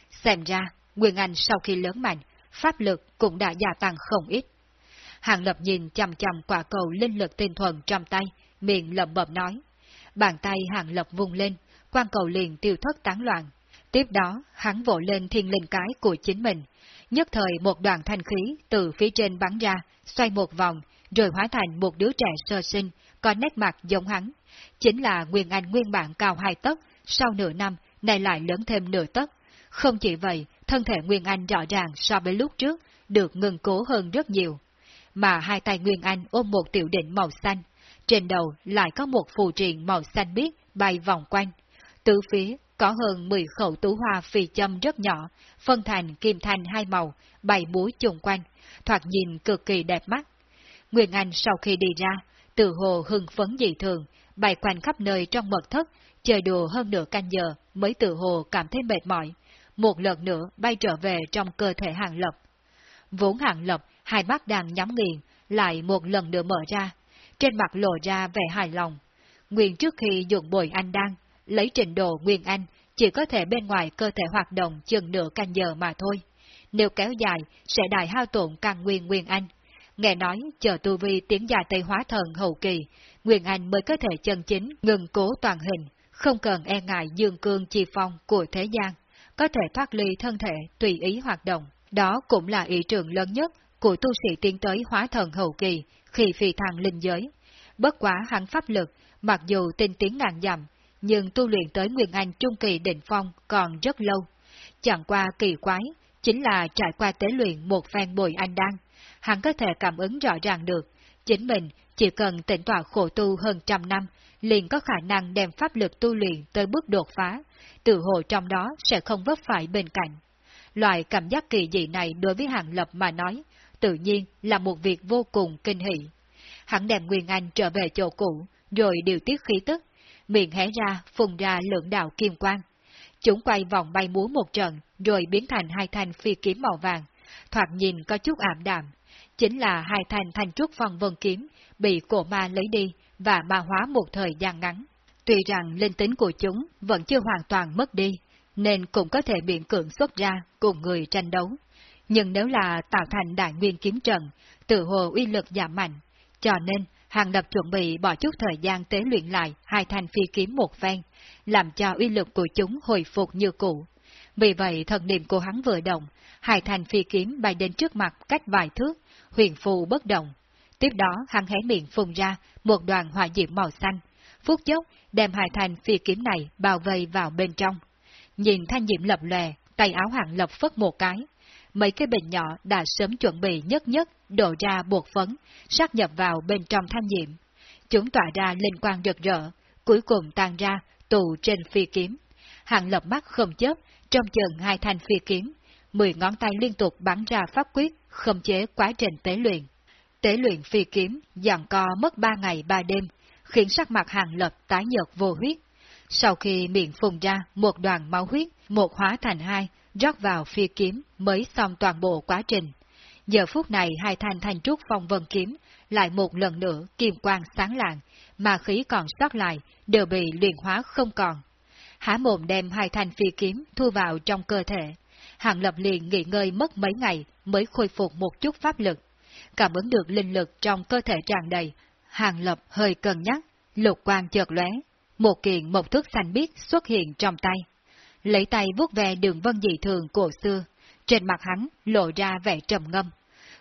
Speaker 1: Xem ra, Nguyên Anh sau khi lớn mạnh, pháp lực cũng đã gia tăng không ít. Hàng Lập nhìn chầm chầm quả cầu linh lực tinh thuần trong tay, miệng lẩm bẩm nói. Bàn tay Hàng Lập vung lên, quan cầu liền tiêu thất tán loạn. Tiếp đó, hắn vỗ lên thiên linh cái của chính mình. Nhất thời một đoàn thanh khí từ phía trên bắn ra, xoay một vòng, rồi hóa thành một đứa trẻ sơ sinh, có nét mặt giống hắn. Chính là Nguyên Anh nguyên bản cao hai tấc, sau nửa năm, này lại lớn thêm nửa tấc. Không chỉ vậy, thân thể Nguyên Anh rõ ràng so với lúc trước, được ngừng cố hơn rất nhiều. Mà hai tay Nguyên Anh ôm một tiểu định màu xanh, trên đầu lại có một phù triện màu xanh biếc bay vòng quanh. Từ phía có hơn 10 khẩu tú hoa phi châm rất nhỏ, phân thành kim thanh hai màu, bày múa chung quanh, thoạt nhìn cực kỳ đẹp mắt. Nguyên Anh sau khi đi ra, từ hồ hưng phấn dị thường, bày quanh khắp nơi trong mật thất, chơi đùa hơn nửa canh giờ mới từ hồ cảm thấy mệt mỏi. Một lần nữa bay trở về trong cơ thể hàng lập. Vốn hàng lập, hai mắt đang nhắm nghiền, lại một lần nữa mở ra. Trên mặt lộ ra vẻ hài lòng. Nguyên trước khi dùng bồi anh đang lấy trình độ Nguyên Anh, chỉ có thể bên ngoài cơ thể hoạt động chừng nửa canh giờ mà thôi. Nếu kéo dài, sẽ đại hao tổn càng nguyên Nguyên Anh. Nghe nói, chờ tu vi tiến dài Tây Hóa Thần hậu kỳ, Nguyên Anh mới có thể chân chính ngừng cố toàn hình, không cần e ngại dương cương chi phong của thế gian, có thể thoát ly thân thể tùy ý hoạt động. Đó cũng là ý tưởng lớn nhất của tu sĩ tiến tới Hóa Thần hậu kỳ khi phi thăng linh giới. Bất quá hắn pháp lực, mặc dù tinh tiến ngàn dặm, nhưng tu luyện tới Nguyên Anh Trung Kỳ Định Phong còn rất lâu. Chẳng qua kỳ quái, chính là trải qua tế luyện một phen bồi anh đan, hắn có thể cảm ứng rõ ràng được, chính mình chỉ cần tỉnh tọa khổ tu hơn trăm năm, liền có khả năng đem pháp lực tu luyện tới bước đột phá, tự hồ trong đó sẽ không vấp phải bên cạnh. Loại cảm giác kỳ dị này đối với Hàng Lập mà nói, tự nhiên là một việc vô cùng kinh hỷ. Hắn đem Nguyên Anh trở về chỗ cũ, rồi điều tiết khí tức, miệng hé ra, phùng ra lượng đạo kim quang. Chúng quay vòng bay múa một trận, rồi biến thành hai thanh phi kiếm màu vàng, thoạt nhìn có chút ảm đạm. Chính là hai thanh thanh trúc phong vân kiếm, bị cổ ma lấy đi và ma hóa một thời gian ngắn. Tuy rằng linh tính của chúng vẫn chưa hoàn toàn mất đi, nên cũng có thể biện cưỡng xuất ra cùng người tranh đấu. Nhưng nếu là tạo thành đại nguyên kiếm trận, tự hồ uy lực giảm mạnh, cho nên Hàng Lập chuẩn bị bỏ chút thời gian tế luyện lại hai thanh phi kiếm một phen, làm cho uy lực của chúng hồi phục như cũ. Vì vậy thần niệm của hắn vừa động, hai thanh phi kiếm bay đến trước mặt cách vài thước, huyền phù bất động. Tiếp đó hắn hé miệng phun ra một đoàn hỏa diễm màu xanh, phút chốc đem hai thanh phi kiếm này bao vây vào bên trong. Nhìn thanh diễm lập lòe, tay áo hàng lập phất một cái, mấy cái bình nhỏ đã sớm chuẩn bị nhất nhất đổ ra bột phấn, sát nhập vào bên trong thanh diệm. Chúng tỏa ra linh quang rực rỡ, cuối cùng tan ra tụ trên phi kiếm. Hàng lập mắt không chớp, trong chừng hai thanh phi kiếm, mười ngón tay liên tục bắn ra pháp quyết, không chế quá trình tế luyện. Tế luyện phi kiếm, dàn co mất ba ngày ba đêm, khiến sắc mặt hàng lập tái nhợt vô huyết. Sau khi miệng phùng ra một đoàn máu huyết, một hóa thành hai, rót vào phi kiếm mới xong toàn bộ quá trình. Giờ phút này hai thanh thanh trúc phong vân kiếm lại một lần nữa kim quang sáng lạng, mà khí còn sót lại đều bị luyện hóa không còn. Há mồm đem hai thanh phi kiếm thu vào trong cơ thể. Hàng lập liền nghỉ ngơi mất mấy ngày mới khôi phục một chút pháp lực. Cảm ứng được linh lực trong cơ thể tràn đầy, hàng lập hơi cân nhắc, lục quang chợt lóe, một kiện một thước xanh biếc xuất hiện trong tay lấy tay vuốt về đường vân dị thường cổ xưa, trên mặt hắn lộ ra vẻ trầm ngâm.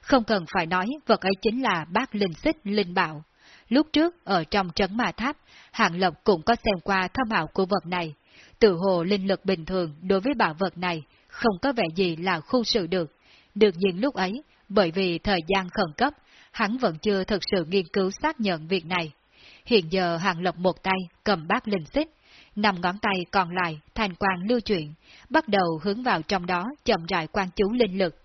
Speaker 1: Không cần phải nói vật ấy chính là bác linh xích linh bảo. Lúc trước, ở trong trấn ma tháp, Hạng Lộc cũng có xem qua thâm ảo của vật này. Tự hồ linh lực bình thường đối với bảo vật này không có vẻ gì là khu sự được. Được nhiên lúc ấy, bởi vì thời gian khẩn cấp, hắn vẫn chưa thực sự nghiên cứu xác nhận việc này. Hiện giờ Hàng lộc một tay cầm bát linh xích, nằm ngón tay còn lại thành quang lưu chuyển, bắt đầu hướng vào trong đó chậm rãi quan chú linh lực.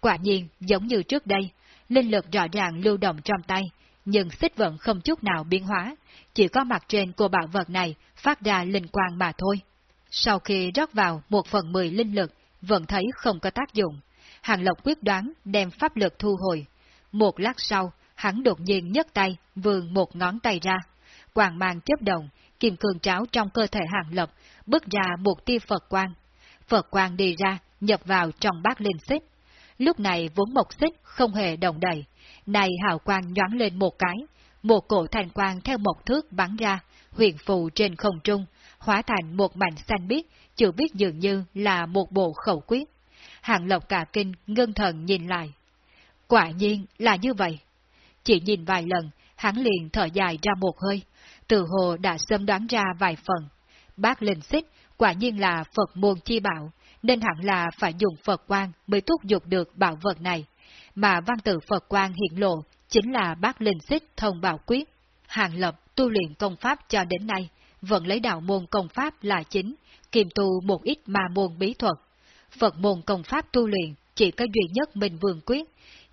Speaker 1: Quả nhiên, giống như trước đây, linh lực rõ ràng lưu động trong tay, nhưng xích vận không chút nào biến hóa, chỉ có mặt trên của bảo vật này phát ra linh quang mà thôi. Sau khi rót vào một phần mười linh lực, vẫn thấy không có tác dụng. Hàng Lộc quyết đoán đem pháp lực thu hồi. Một lát sau, hắn đột nhiên nhấc tay, vườn một ngón tay ra. Quàng mang chấp động, kim cương tráo trong cơ thể Hàng Lập, bước ra một tia Phật quang. Phật quang đi ra, nhập vào trong bát linh xích. Lúc này vốn mộc xích không hề động đậy, này hào quang nhoáng lên một cái, một cổ thành quang theo một thước bắn ra, huyền phù trên không trung, hóa thành một mảnh xanh biếc, chưa biết dường như là một bộ khẩu quyết. Hàng lộc cả kinh, ngân thần nhìn lại. Quả nhiên là như vậy. Chỉ nhìn vài lần, hắn liền thở dài ra một hơi, từ hồ đã sớm đoán ra vài phần. Bác linh xích, quả nhiên là Phật môn chi bảo, nên hẳn là phải dùng Phật quang mới thúc giục được bảo vật này. Mà văn tự Phật quang hiện lộ chính là bác linh xích thông bảo quyết. Hàng lập tu luyện công pháp cho đến nay, vẫn lấy đạo môn công pháp là chính, kiềm tu một ít ma môn bí thuật. Phật môn công pháp tu luyện chỉ có duy nhất mình Vương Quyết,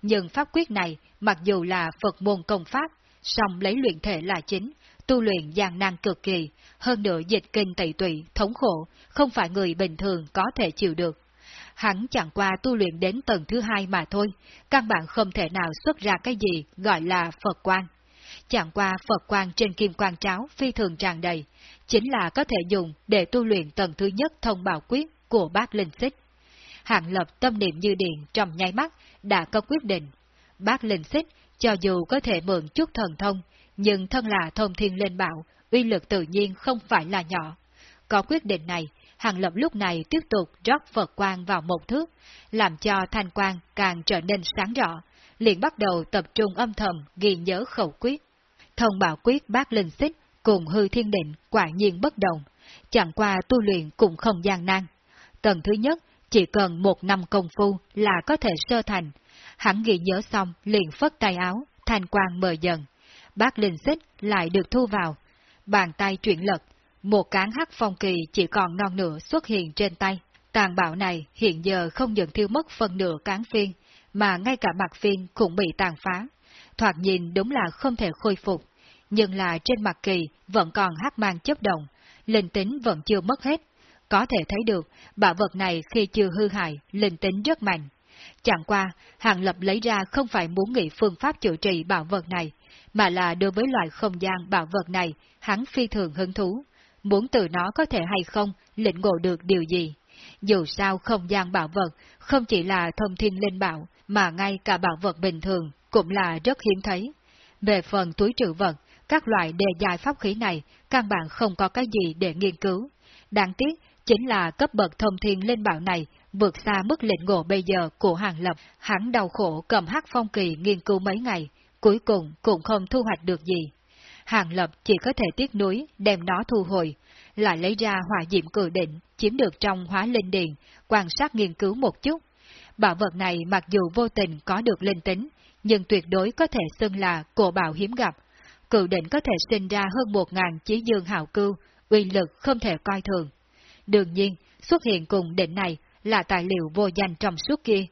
Speaker 1: nhưng pháp quyết này mặc dù là Phật môn công pháp, song lấy luyện thể là chính, tu luyện gian nan cực kỳ, hơn nữa dịch kinh tẩy tụy, thống khổ, không phải người bình thường có thể chịu được. Hắn chẳng qua tu luyện đến tầng thứ hai mà thôi, căn bản không thể nào xuất ra cái gì gọi là Phật quan. Chẳng qua Phật quan trên kim quan tráo phi thường tràn đầy, chính là có thể dùng để tu luyện tầng thứ nhất thông bảo quyết của bác Linh Xích. Hạng lập tâm niệm như điện trong nháy mắt đã có quyết định. Bác Linh Xích, cho dù có thể mượn chút thần thông, nhưng thân là thông thiên lên bảo, uy lực tự nhiên không phải là nhỏ. Có quyết định này, Hàng Lập lúc này tiếp tục rót Phật quang vào một thước, làm cho thanh quang càng trở nên sáng rõ, liền bắt đầu tập trung âm thầm ghi nhớ khẩu quyết. Thông bảo quyết bác linh xích cùng hư thiên định quả nhiên bất đồng, chẳng qua tu luyện cũng không gian nan. Tầng thứ nhất, chỉ cần một năm công phu là có thể sơ thành. Hắn ghi nhớ xong liền phất tay áo, thanh quang mờ dần. Bác linh xích lại được thu vào. Bàn tay chuyển lật, một cán hắc phong kỳ chỉ còn non nửa xuất hiện trên tay. Tàn bạo này hiện giờ không những thiêu mất phần nửa cán phiên, mà ngay cả mặt phiên cũng bị tàn phá. Thoạt nhìn đúng là không thể khôi phục, nhưng là trên mặt kỳ vẫn còn hắc mang chấp động, linh tính vẫn chưa mất hết. Có thể thấy được, bảo vật này khi chưa hư hại, linh tính rất mạnh. Chẳng qua, Hàng Lập lấy ra không phải muốn nghĩ phương pháp chữa trị bảo vật này, mà là đối với loại không gian bảo vật này, hắn phi thường hứng thú, muốn từ nó có thể hay không lĩnh ngộ được điều gì. Dù sao không gian bảo vật không chỉ là thông thiên linh bảo, mà ngay cả bảo vật bình thường cũng là rất hiếm thấy. Về phần túi trữ vật, các loại đề dài pháp khí này căn bản không có cái gì để nghiên cứu. Đáng tiếc chính là cấp bậc thông thiên linh bảo này vượt xa mức lĩnh ngộ bây giờ của hàng lập, hắn đau khổ cầm hắc phong kỳ nghiên cứu mấy ngày, cuối cùng cũng không thu hoạch được gì. Hàng Lập chỉ có thể tiếc nuối đem nó thu hồi, lại lấy ra hỏa diệm cử định, chiếm được trong hóa linh điện, quan sát nghiên cứu một chút. Bảo vật này mặc dù vô tình có được linh tính, nhưng tuyệt đối có thể xưng là cổ bảo hiếm gặp. Cự định có thể sinh ra hơn một ngàn chí dương hào cưu, uy lực không thể coi thường. Đương nhiên, xuất hiện cùng định này là tài liệu vô danh trong suốt kia.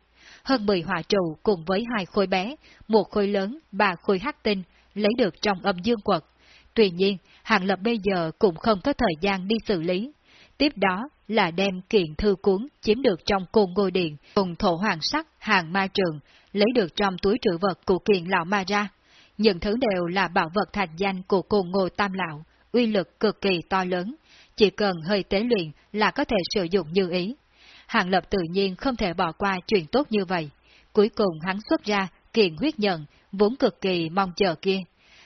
Speaker 1: Hơn 10 hỏa trụ cùng với hai khối bé, một khối lớn, ba khối hắc tinh, lấy được trong âm dương quật. Tuy nhiên, Hàng Lập bây giờ cũng không có thời gian đi xử lý. Tiếp đó là đem kiện thư cuốn chiếm được trong côn ngôi điện cùng thổ hoàng sắc hàng ma trường, lấy được trong túi trữ vật của kiện lão ma ra. Những thứ đều là bảo vật thành danh của côn ngô tam lão, uy lực cực kỳ to lớn, chỉ cần hơi tế luyện là có thể sử dụng như ý. Hàng Lập tự nhiên không thể bỏ qua chuyện tốt như vậy. Cuối cùng hắn xuất ra kiện huyết nhận, vốn cực kỳ mong chờ kia.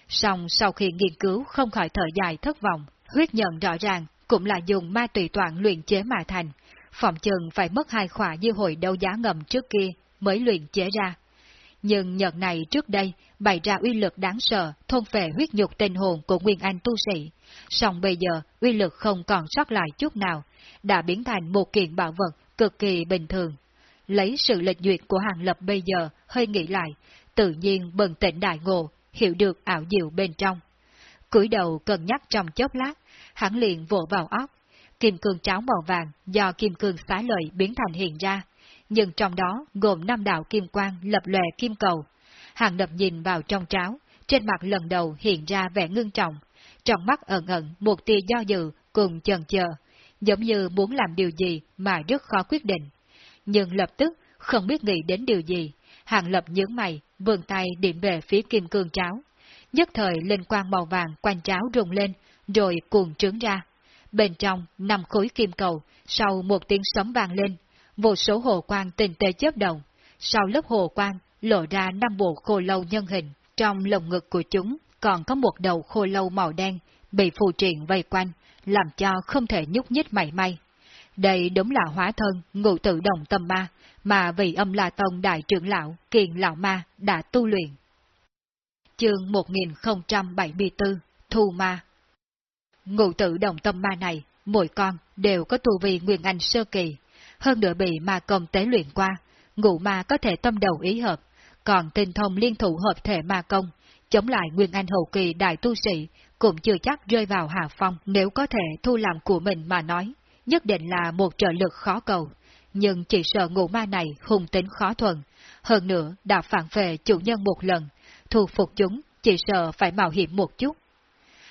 Speaker 1: Song sau khi nghiên cứu không khỏi thở dài thất vọng, huyết nhận rõ ràng cũng là dùng ma tùy toàn luyện chế mà thành, phòng chừng phải mất hai khỏa như hồi đấu giá ngầm trước kia mới luyện chế ra. Nhưng nhận này trước đây bày ra uy lực đáng sợ, thôn phệ huyết nhục tinh hồn của Nguyên Anh tu sĩ. Song bây giờ uy lực không còn sót lại chút nào, đã biến thành một kiện bảo vật cực kỳ bình thường. Lấy sự lịch duyệt của Hàng Lập bây giờ hơi nghĩ lại, tự nhiên bừng tỉnh đại ngộ, hiểu được ảo diệu bên trong. cúi đầu cân nhắc trong chốc lát, hắn liền vỗ vào óc. Kim cương cháo màu vàng do kim cương xá lợi biến thành hiện ra, nhưng trong đó gồm năm đạo kim quang lập lòe kim cầu. Hàng lập nhìn vào trong cháo, trên mặt lần đầu hiện ra vẻ ngưng trọng, trong mắt ẩn ẩn một tia do dự cùng chần chờ, giống như muốn làm điều gì mà rất khó quyết định. Nhưng lập tức không biết nghĩ đến điều gì, Hàng Lập nhướng mày, vươn tay điểm về phía kim cương cháo. Nhất thời linh quang màu vàng quanh cháo rung lên, rồi cuồng trướng ra. Bên trong, năm khối kim cầu, sau một tiếng sấm vang lên, vô số hồ quang tinh tế chớp động. Sau lớp hồ quang, lộ ra năm bộ khô lâu nhân hình. Trong lồng ngực của chúng, còn có một đầu khô lâu màu đen, bị phù triện vây quanh, làm cho không thể nhúc nhích mảy may. Đây đúng là hóa thân, ngụ tự động tâm ma, mà vị âm la tông đại trưởng lão, kiền lão ma đã tu luyện. Chương 1074 Thu Ma Ngụ tự đồng tâm ma này, mỗi con đều có tu vi Nguyên Anh sơ kỳ, hơn nữa bị ma công tế luyện qua, ngụ ma có thể tâm đầu ý hợp, còn tinh thông liên thủ hợp thể ma công, chống lại Nguyên Anh hậu kỳ đại tu sĩ, cũng chưa chắc rơi vào hạ phong nếu có thể thu làm của mình mà nói, nhất định là một trợ lực khó cầu. Nhưng chỉ sợ ngũ ma này hung tính khó thuần, hơn nữa đã phản về chủ nhân một lần, thu phục chúng chỉ sợ phải mạo hiểm một chút.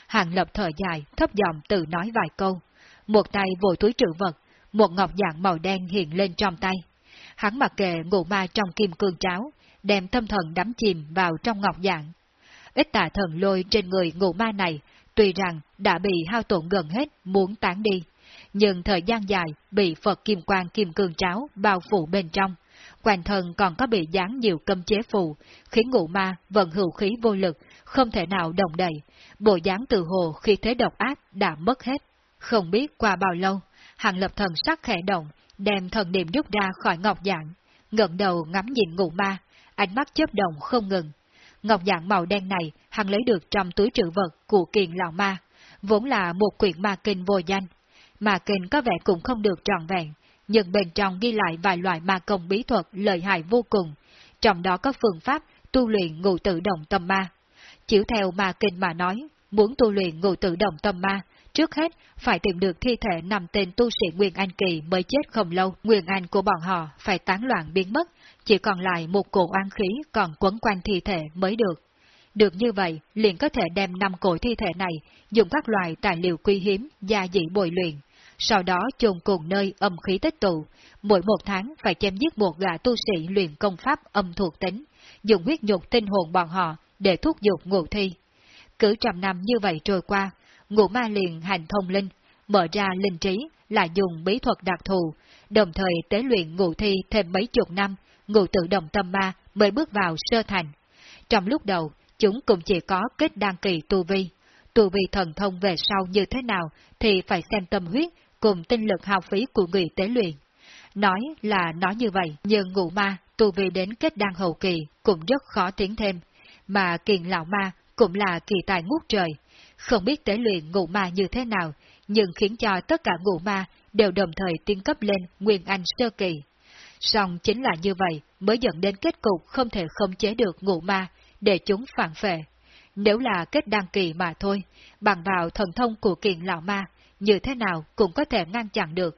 Speaker 1: Hàng lập thở dài, thấp giọng tự nói vài câu. Một tay vội túi trữ vật, một ngọc dạng màu đen hiện lên trong tay. Hắn mặc kệ ngụ ma trong kim cương cháo, đem tâm thần đắm chìm vào trong ngọc dạng. Ít tà thần lôi trên người ngụ ma này, tuy rằng đã bị hao tổn gần hết, muốn tán đi. Nhưng thời gian dài bị Phật Kim Quang Kim Cương Cháo bao phủ bên trong, quanh thân còn có bị dán nhiều cấm chế phù, khiến ngụ ma vận hữu khí vô lực, không thể nào đồng đầy, bộ dáng từ hồ khi thế độc ác đã mất hết. Không biết qua bao lâu, hàng lập thần sắc khẽ động, đem thần niệm rút ra khỏi ngọc dạng, ngẩng đầu ngắm nhìn ngụ ma, ánh mắt chớp động không ngừng. Ngọc dạng màu đen này hắn lấy được trong túi trữ vật của kiền lão ma, vốn là một quyển ma kinh vô danh. Ma kinh có vẻ cũng không được trọn vẹn, nhưng bên trong ghi lại vài loại ma công bí thuật lợi hại vô cùng, trong đó có phương pháp tu luyện ngụ tự động tâm ma. Chiếu theo ma kinh mà nói, muốn tu luyện ngụ tự động tâm ma, trước hết phải tìm được thi thể nằm tên tu sĩ Nguyên Anh Kỳ mới chết không lâu, Nguyên Anh của bọn họ phải tán loạn biến mất, chỉ còn lại một cổ oan khí còn quấn quanh thi thể mới được. Được như vậy, liền có thể đem năm cổ thi thể này dùng các loại tài liệu quý hiếm, gia dị bồi luyện, sau đó chôn cùng nơi âm khí tích tụ, mỗi một tháng phải chém giết một gã tu sĩ luyện công pháp âm thuộc tính, dùng huyết nhục tinh hồn bọn họ để thúc giục ngụ thi. Cứ trăm năm như vậy trôi qua, ngụ ma liền hành thông linh, mở ra linh trí, là dùng bí thuật đặc thù, đồng thời tế luyện ngụ thi thêm mấy chục năm, ngụ tự động tâm ma mới bước vào sơ thành. Trong lúc đầu, chúng cũng chỉ có kết đăng kỳ tu vi. Tu vi thần thông về sau như thế nào thì phải xem tâm huyết cùng tinh lực hao phí của người tế luyện. Nói là nói như vậy, nhưng ngụ ma tu vi đến kết đăng hậu kỳ cũng rất khó tiến thêm, mà kiền lão ma cũng là kỳ tài ngút trời. Không biết tế luyện ngụ ma như thế nào, nhưng khiến cho tất cả ngụ ma đều đồng thời tiến cấp lên Nguyên Anh sơ kỳ. Song chính là như vậy mới dẫn đến kết cục không thể không chế được ngụ ma để chúng phản phệ. Nếu là kết đăng kỳ mà thôi, bằng vào thần thông của kiền lão ma, như thế nào cũng có thể ngăn chặn được.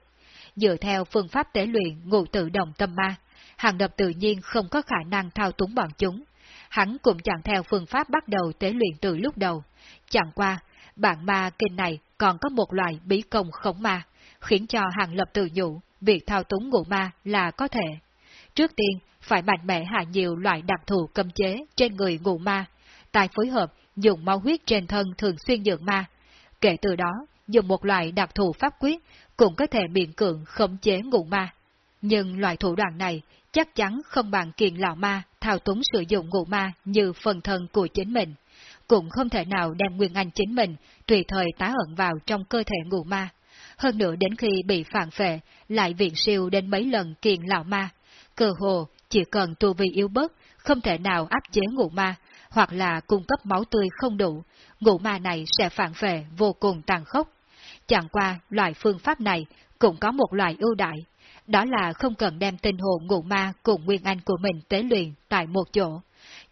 Speaker 1: Dựa theo phương pháp tế luyện ngụ tự động tâm ma, hàng đập tự nhiên không có khả năng thao túng bọn chúng. Hắn cũng chẳng theo phương pháp bắt đầu tế luyện từ lúc đầu. Chẳng qua, bản ma kinh này còn có một loại bí công khống ma, khiến cho hàng lập tự nhủ, việc thao túng ngụ ma là có thể. Trước tiên, phải mạnh mẽ hạ nhiều loại đặc thù cấm chế trên người ngụ ma, tài phối hợp dùng máu huyết trên thân thường xuyên dưỡng ma. Kể từ đó, dùng một loại đặc thù pháp quyết cũng có thể miễn cưỡng khống chế ngụ ma. Nhưng loại thủ đoạn này chắc chắn không bằng kiền lão ma thao túng sử dụng ngụ ma như phần thân của chính mình, cũng không thể nào đem nguyên anh chính mình tùy thời tá ẩn vào trong cơ thể ngụ ma. Hơn nữa đến khi bị phản phệ, lại viện siêu đến mấy lần kiền lão ma. Cơ hồ chỉ cần tu vi yếu bớt, không thể nào áp chế ngụ ma, hoặc là cung cấp máu tươi không đủ, ngụ ma này sẽ phản phệ vô cùng tàn khốc. Chẳng qua, loại phương pháp này cũng có một loại ưu đại, đó là không cần đem tinh hồn ngụ ma cùng nguyên anh của mình tế luyện tại một chỗ.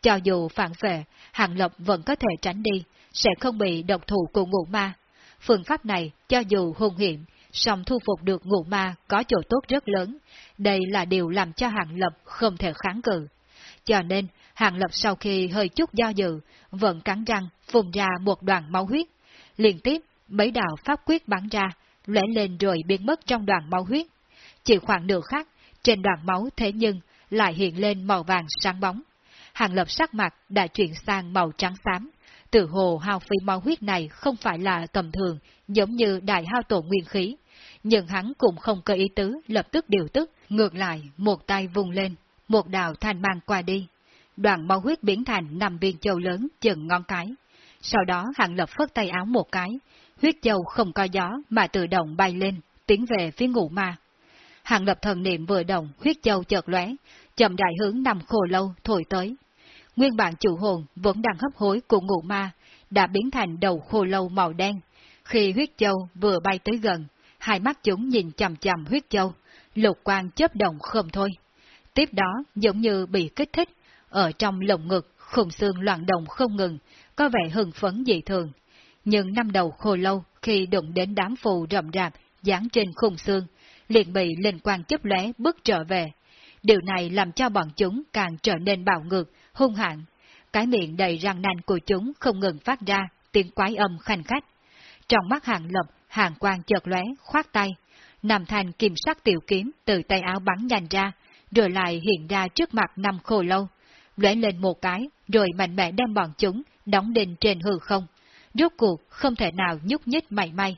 Speaker 1: Cho dù phản vệ, Hàng Lập vẫn có thể tránh đi, sẽ không bị độc thủ của ngũ ma. Phương pháp này, cho dù hung hiểm, song thu phục được ngụ ma có chỗ tốt rất lớn. Đây là điều làm cho Hàng Lập không thể kháng cự. Cho nên, Hàng Lập sau khi hơi chút do dự, vẫn cắn răng phun ra một đoàn máu huyết. Liên tiếp, mấy đạo pháp quyết bắn ra, lóe lên rồi biến mất trong đoàn máu huyết. Chỉ khoảng nửa khắc, trên đoàn máu thế nhưng lại hiện lên màu vàng sáng bóng. Hàng Lập sắc mặt đã chuyển sang màu trắng xám tự hồ hao phí máu huyết này không phải là tầm thường, giống như đại hao tổ nguyên khí. Nhưng hắn cũng không có ý tứ lập tức điều tức, ngược lại một tay vùng lên, một đạo thanh mang qua đi, đoạn máu huyết biến thành nằm viên châu lớn chừng ngón cái. Sau đó hạng lập phất tay áo một cái, huyết châu không có gió mà tự động bay lên, tiến về phía ngũ ma. Hạng lập thần niệm vừa động, huyết châu chợt lóe, chậm đại hướng nằm khổ lâu thổi tới. Nguyên bản chủ hồn vẫn đang hấp hối của ngụ ma, đã biến thành đầu khô lâu màu đen. Khi huyết châu vừa bay tới gần, hai mắt chúng nhìn chầm chầm huyết châu, lục quang chớp động không thôi. Tiếp đó, giống như bị kích thích, ở trong lồng ngực, khung xương loạn động không ngừng, có vẻ hưng phấn dị thường. Nhưng năm đầu khô lâu khi đụng đến đám phù rậm rạp dán trên khung xương, liền bị linh quang chấp lóe bước trở về. Điều này làm cho bọn chúng càng trở nên bạo ngược, hung hãn. Cái miệng đầy răng nanh của chúng không ngừng phát ra tiếng quái âm khanh khách. Trong mắt hàng lập, hàng quang chợt lóe, khoát tay. Nằm thành kim sắc tiểu kiếm từ tay áo bắn nhanh ra, rồi lại hiện ra trước mặt năm khô lâu lóe lên một cái, rồi mạnh mẽ đem bọn chúng đóng đinh trên hư không. Rốt cuộc không thể nào nhúc nhích mảy may.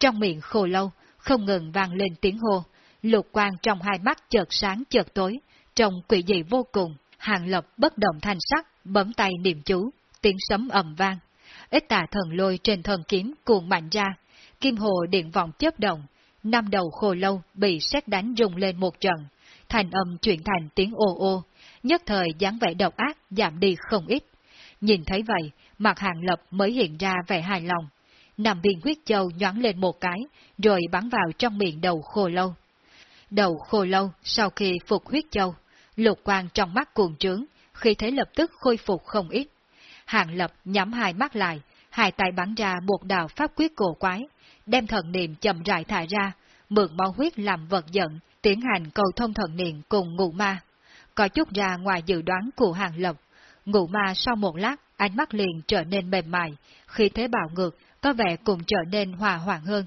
Speaker 1: Trong miệng khô lâu, không ngừng vang lên tiếng hô, lục quang trong hai mắt chợt sáng chợt tối, trông quỷ dị vô cùng, hàng lập bất động thanh sắc, bấm tay niệm chú, tiếng sấm ầm vang. Ít tà thần lôi trên thần kiếm cuồng mạnh ra, kim hồ điện vọng chớp động, năm đầu khô lâu bị xét đánh rung lên một trận, thành âm chuyển thành tiếng ô ô, nhất thời dáng vẻ độc ác giảm đi không ít. Nhìn thấy vậy, mặt hàng lập mới hiện ra vẻ hài lòng. Nằm viên huyết châu nhoáng lên một cái, rồi bắn vào trong miệng đầu khô lâu. Đầu khô lâu sau khi phục huyết châu, lục quang trong mắt cuồng trướng, khi thế lập tức khôi phục không ít. Hàng lập nhắm hai mắt lại, hai tay bắn ra một đạo pháp quyết cổ quái, đem thần niệm chậm rãi thả ra, mượn máu huyết làm vật giận, tiến hành cầu thông thần niệm cùng ngụ ma có chút ra ngoài dự đoán của hàng lập. Ngụ ma sau một lát, ánh mắt liền trở nên mềm mại, khi thế bạo ngược, có vẻ cũng trở nên hòa hoạn hơn.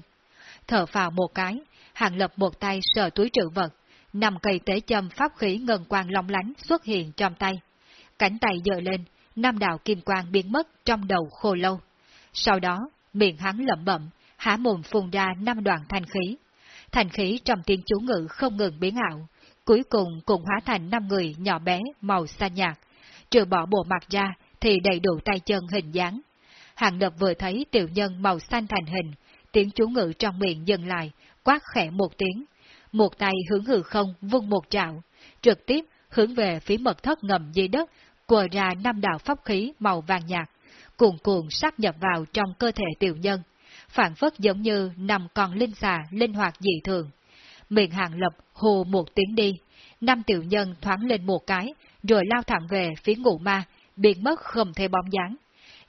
Speaker 1: Thở vào một cái, hàng lập một tay sờ túi trữ vật, nằm cây tế châm pháp khí ngân quang long lánh xuất hiện trong tay. Cánh tay dời lên, năm đạo kim quang biến mất trong đầu khô lâu. Sau đó, miệng hắn lẩm bẩm, há mồm phun ra năm đoạn thanh khí. Thanh khí trong tiếng chú ngữ không ngừng biến ảo, cuối cùng cũng hóa thành năm người nhỏ bé màu xanh nhạt, trừ bỏ bộ mặt ra thì đầy đủ tay chân hình dáng. Hàng lập vừa thấy tiểu nhân màu xanh thành hình, tiếng chú ngữ trong miệng dừng lại, quát khẽ một tiếng, một tay hướng hư không vung một trạo, trực tiếp hướng về phía mật thất ngầm dưới đất, quờ ra năm đạo pháp khí màu vàng nhạt, cuồn cuộn sát nhập vào trong cơ thể tiểu nhân, phản phất giống như nằm còn linh xà linh hoạt dị thường miệng hàng lập hồ một tiếng đi. Năm tiểu nhân thoáng lên một cái, rồi lao thẳng về phía ngụ ma, biến mất không thể bóng dáng.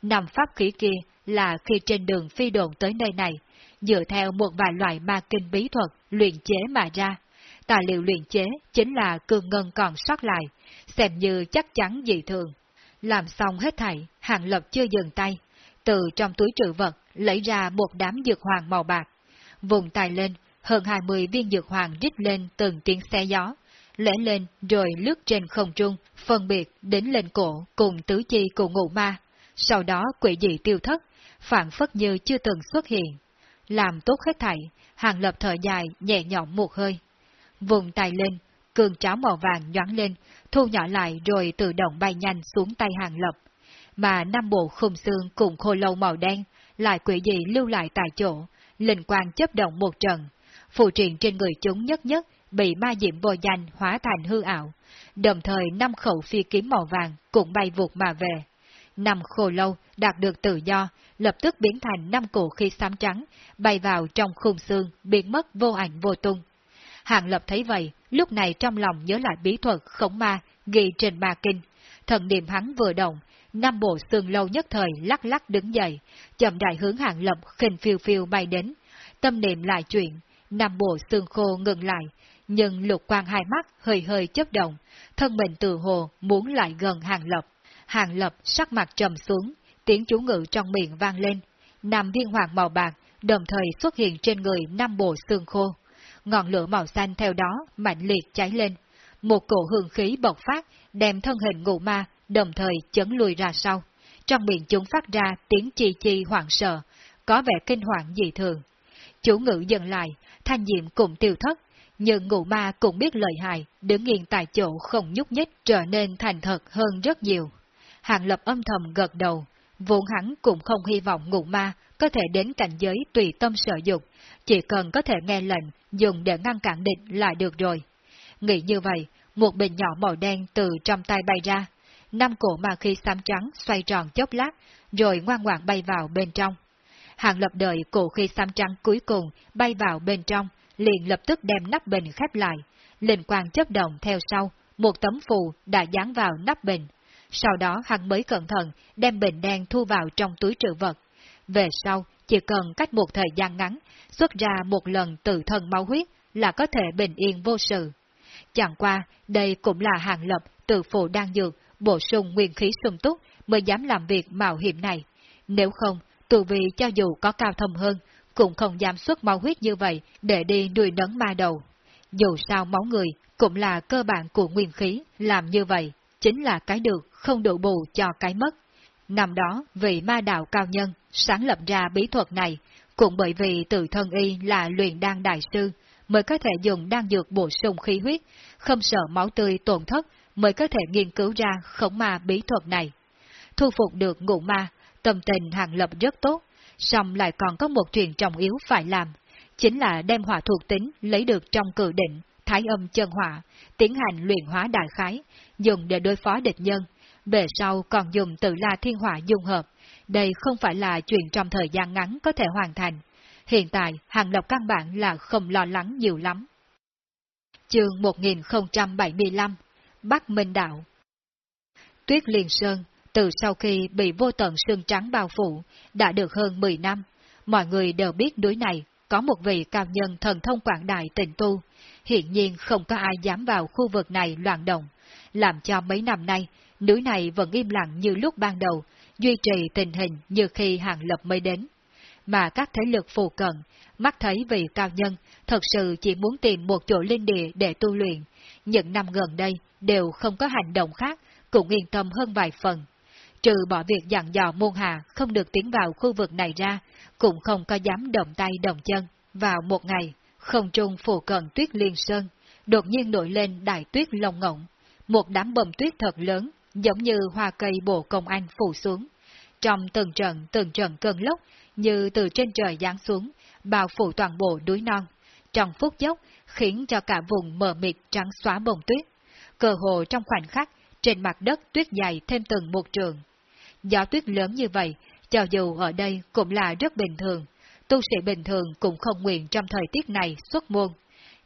Speaker 1: Năm pháp khí kia là khi trên đường phi đồn tới nơi này, dựa theo một vài loại ma kinh bí thuật luyện chế mà ra. Tài liệu luyện chế chính là cường ngân còn sót lại, xem như chắc chắn dị thường. Làm xong hết thảy, hàng lập chưa dừng tay, từ trong túi trữ vật lấy ra một đám dược hoàng màu bạc. Vùng tay lên, hơn 20 viên dược hoàng rít lên từng tiếng xe gió, lễ lên rồi lướt trên không trung, phân biệt đến lên cổ cùng tứ chi của ngụ ma, sau đó quỷ dị tiêu thất, phản phất như chưa từng xuất hiện. Làm tốt hết thảy, hàng lập thở dài nhẹ nhõm một hơi. Vùng tay lên, cường cháo màu vàng nhoáng lên, thu nhỏ lại rồi tự động bay nhanh xuống tay hàng lập. Mà năm bộ khung xương cùng khô lâu màu đen, lại quỷ dị lưu lại tại chỗ, linh quang chấp động một trận, phù triện trên người chúng nhất nhất bị ma diệm vô danh hóa thành hư ảo, đồng thời năm khẩu phi kiếm màu vàng cũng bay vụt mà về. Năm khô lâu đạt được tự do, lập tức biến thành năm cổ khi xám trắng, bay vào trong khung xương, biến mất vô ảnh vô tung. Hàng lập thấy vậy, lúc này trong lòng nhớ lại bí thuật khống ma ghi trên ma kinh, thần niệm hắn vừa động, năm bộ xương lâu nhất thời lắc lắc đứng dậy, chậm đại hướng hàng lập khinh phiêu phiêu bay đến. Tâm niệm lại chuyện, năm bộ xương khô ngừng lại, nhưng lục quang hai mắt hơi hơi chớp động, thân mình từ hồ muốn lại gần hàng lập. Hàng lập sắc mặt trầm xuống, tiếng chú ngự trong miệng vang lên, nằm viên hoàng màu bạc đồng thời xuất hiện trên người năm bộ xương khô. Ngọn lửa màu xanh theo đó mạnh liệt cháy lên. Một cổ hương khí bộc phát, đem thân hình ngụ ma, đồng thời chấn lùi ra sau. Trong miệng chúng phát ra tiếng chi chi hoảng sợ, có vẻ kinh hoàng dị thường. Chủ ngữ dừng lại, thanh diệm cũng tiêu thất, nhưng ngụ ma cũng biết lợi hại, đứng yên tại chỗ không nhúc nhích, trở nên thành thật hơn rất nhiều. Hàng lập âm thầm gật đầu, vốn hắn cũng không hy vọng ngụ ma có thể đến cảnh giới tùy tâm sở dục, chỉ cần có thể nghe lệnh, dùng để ngăn cản địch là được rồi. Nghĩ như vậy, một bình nhỏ màu đen từ trong tay bay ra, năm cổ ma khí xám trắng xoay tròn chốc lát, rồi ngoan ngoãn bay vào bên trong. Hàng lập đợi cổ khí xám trắng cuối cùng bay vào bên trong, liền lập tức đem nắp bình khép lại, linh quang chấp động theo sau, một tấm phù đã dán vào nắp bình. Sau đó hắn mới cẩn thận đem bình đen thu vào trong túi trữ vật. Về sau, chỉ cần cách một thời gian ngắn, xuất ra một lần tự thân máu huyết là có thể bình yên vô sự. Chẳng qua, đây cũng là hàng lập từ phụ đang dược, bổ sung nguyên khí sung túc mới dám làm việc mạo hiểm này. Nếu không, tù vị cho dù có cao thâm hơn, cũng không dám xuất máu huyết như vậy để đi nuôi nấng ma đầu. Dù sao máu người cũng là cơ bản của nguyên khí, làm như vậy chính là cái được không đủ bù cho cái mất. Năm đó, vị ma đạo cao nhân sáng lập ra bí thuật này, cũng bởi vì tự thân y là luyện đan đại sư, mới có thể dùng đan dược bổ sung khí huyết, không sợ máu tươi tổn thất, mới có thể nghiên cứu ra khống ma bí thuật này. Thu phục được ngụ ma, tâm tình hàng lập rất tốt, song lại còn có một chuyện trọng yếu phải làm, chính là đem hỏa thuộc tính lấy được trong cử định, thái âm chân hỏa, tiến hành luyện hóa đại khái, dùng để đối phó địch nhân, về sau còn dùng tự la thiên hỏa dung hợp. Đây không phải là chuyện trong thời gian ngắn có thể hoàn thành. Hiện tại, hàng lộc căn bản là không lo lắng nhiều lắm. Chương 1075 Bắc Minh Đạo Tuyết Liên Sơn, từ sau khi bị vô tận sương trắng bao phủ, đã được hơn 10 năm, mọi người đều biết núi này có một vị cao nhân thần thông quảng đại tình tu, hiện nhiên không có ai dám vào khu vực này loạn động, làm cho mấy năm nay núi này vẫn im lặng như lúc ban đầu, duy trì tình hình như khi hàng lập mới đến. Mà các thế lực phù cận, mắt thấy vị cao nhân, thật sự chỉ muốn tìm một chỗ linh địa để tu luyện, những năm gần đây đều không có hành động khác, cũng yên tâm hơn vài phần. Trừ bỏ việc dặn dò môn hạ không được tiến vào khu vực này ra, cũng không có dám động tay động chân. Vào một ngày, không trung phủ cận tuyết liên sơn, đột nhiên nổi lên đại tuyết lồng ngộng. Một đám bầm tuyết thật lớn, giống như hoa cây bộ công anh phủ xuống. Trong từng trận từng trận cơn lốc, như từ trên trời giáng xuống, bao phủ toàn bộ núi non. Trong phút chốc, khiến cho cả vùng mờ mịt trắng xóa bông tuyết. Cơ hồ trong khoảnh khắc, trên mặt đất tuyết dày thêm từng một trường. Gió tuyết lớn như vậy, cho dù ở đây cũng là rất bình thường, tu sĩ bình thường cũng không nguyện trong thời tiết này xuất môn.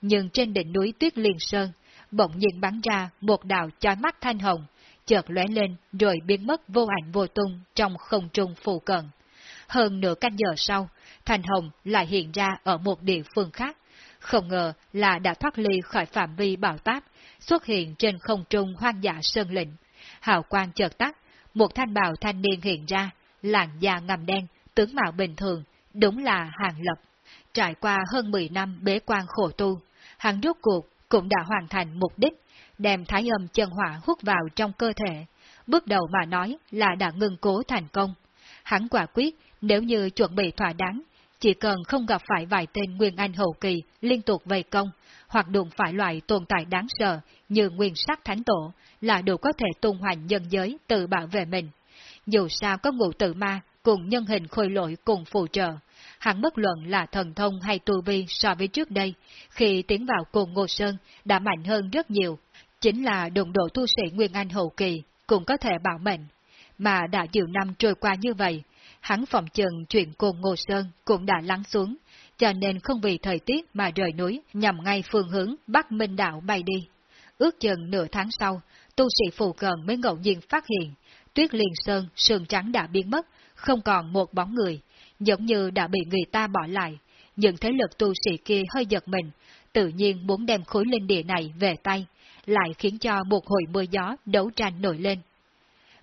Speaker 1: Nhưng trên đỉnh núi Tuyết Liên Sơn, bỗng nhiên bắn ra một đạo chói mắt thanh hồng, chợt lóe lên rồi biến mất vô ảnh vô tung trong không trung phù cận. Hơn nửa canh giờ sau, thanh hồng lại hiện ra ở một địa phương khác. Không ngờ là đã thoát ly khỏi phạm vi bảo táp, xuất hiện trên không trung hoang dã sơn lĩnh. Hào quang chợt tắt, một thanh bào thanh niên hiện ra, làn da ngầm đen, tướng mạo bình thường, đúng là hàng lập. Trải qua hơn 10 năm bế quan khổ tu, hắn rốt cuộc cũng đã hoàn thành mục đích, đem thái âm chân hỏa hút vào trong cơ thể. Bước đầu mà nói là đã ngừng cố thành công. Hắn quả quyết, nếu như chuẩn bị thỏa đáng, chỉ cần không gặp phải vài tên Nguyên Anh hậu kỳ liên tục vây công, hoặc đụng phải loại tồn tại đáng sợ như nguyên sắc thánh tổ, là đủ có thể tung hoành nhân giới tự bảo vệ mình. Dù sao có ngụ tự ma cùng nhân hình khôi lỗi cùng phù trợ, hắn bất luận là thần thông hay tu vi so với trước đây, khi tiến vào cùng Ngô Sơn đã mạnh hơn rất nhiều, chính là đồng độ tu sĩ Nguyên Anh hậu kỳ cũng có thể bảo mệnh. Mà đã nhiều năm trôi qua như vậy, hắn phòng chừng chuyện cùng Ngô Sơn cũng đã lắng xuống, cho nên không vì thời tiết mà rời núi nhằm ngay phương hướng Bắc Minh Đạo bay đi. Ước chừng nửa tháng sau, tu sĩ phù cận mới ngẫu nhiên phát hiện, tuyết liền sơn, sườn trắng đã biến mất, không còn một bóng người, giống như đã bị người ta bỏ lại. Những thế lực tu sĩ kia hơi giật mình, tự nhiên muốn đem khối linh địa này về tay, lại khiến cho một hồi mưa gió đấu tranh nổi lên.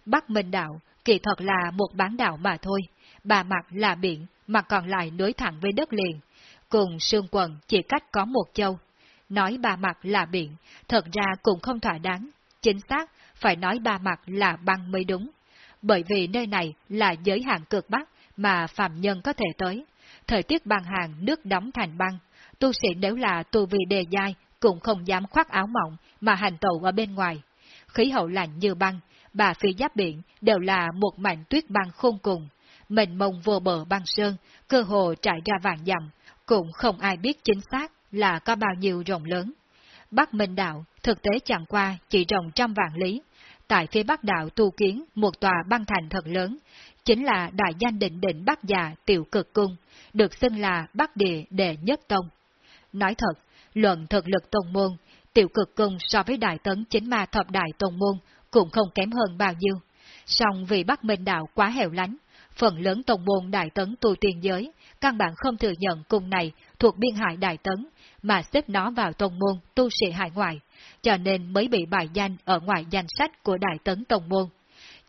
Speaker 1: Bắc Minh Đạo kỳ thật là một bán đảo mà thôi, bà mặt là biển, mà còn lại nối thẳng với đất liền, cùng sương quần chỉ cách có một châu. Nói bà mặt là biển, thật ra cũng không thỏa đáng, chính xác phải nói ba mặt là băng mới đúng. Bởi vì nơi này là giới hạn cực bắc mà phạm nhân có thể tới. Thời tiết băng hàng nước đóng thành băng, tu sĩ nếu là tu vi đề dai cũng không dám khoác áo mỏng mà hành tẩu ở bên ngoài. Khí hậu lạnh như băng, bà phi giáp biển đều là một mảnh tuyết băng khôn cùng. Mình mông vô bờ băng sơn, cơ hồ trải ra vàng dặm, cũng không ai biết chính xác là có bao nhiêu rộng lớn. Bắc Minh Đạo thực tế chẳng qua chỉ rộng trăm vạn lý. Tại phía Bắc Đạo tu kiến một tòa băng thành thật lớn, chính là đại danh định định Bắc già tiểu cực cung, được xưng là Bắc Địa Đệ Nhất Tông. Nói thật, luận thực lực tông môn, tiểu cực cung so với đại tấn chính ma thập đại tông môn cũng không kém hơn bao nhiêu. Song vì Bắc Minh Đạo quá hẻo lánh, phần lớn tông môn đại tấn tu tiên giới, căn bản không thừa nhận cung này thuộc biên hải đại tấn, mà xếp nó vào tông môn tu sĩ hải ngoại, cho nên mới bị bài danh ở ngoài danh sách của đại tấn tông môn.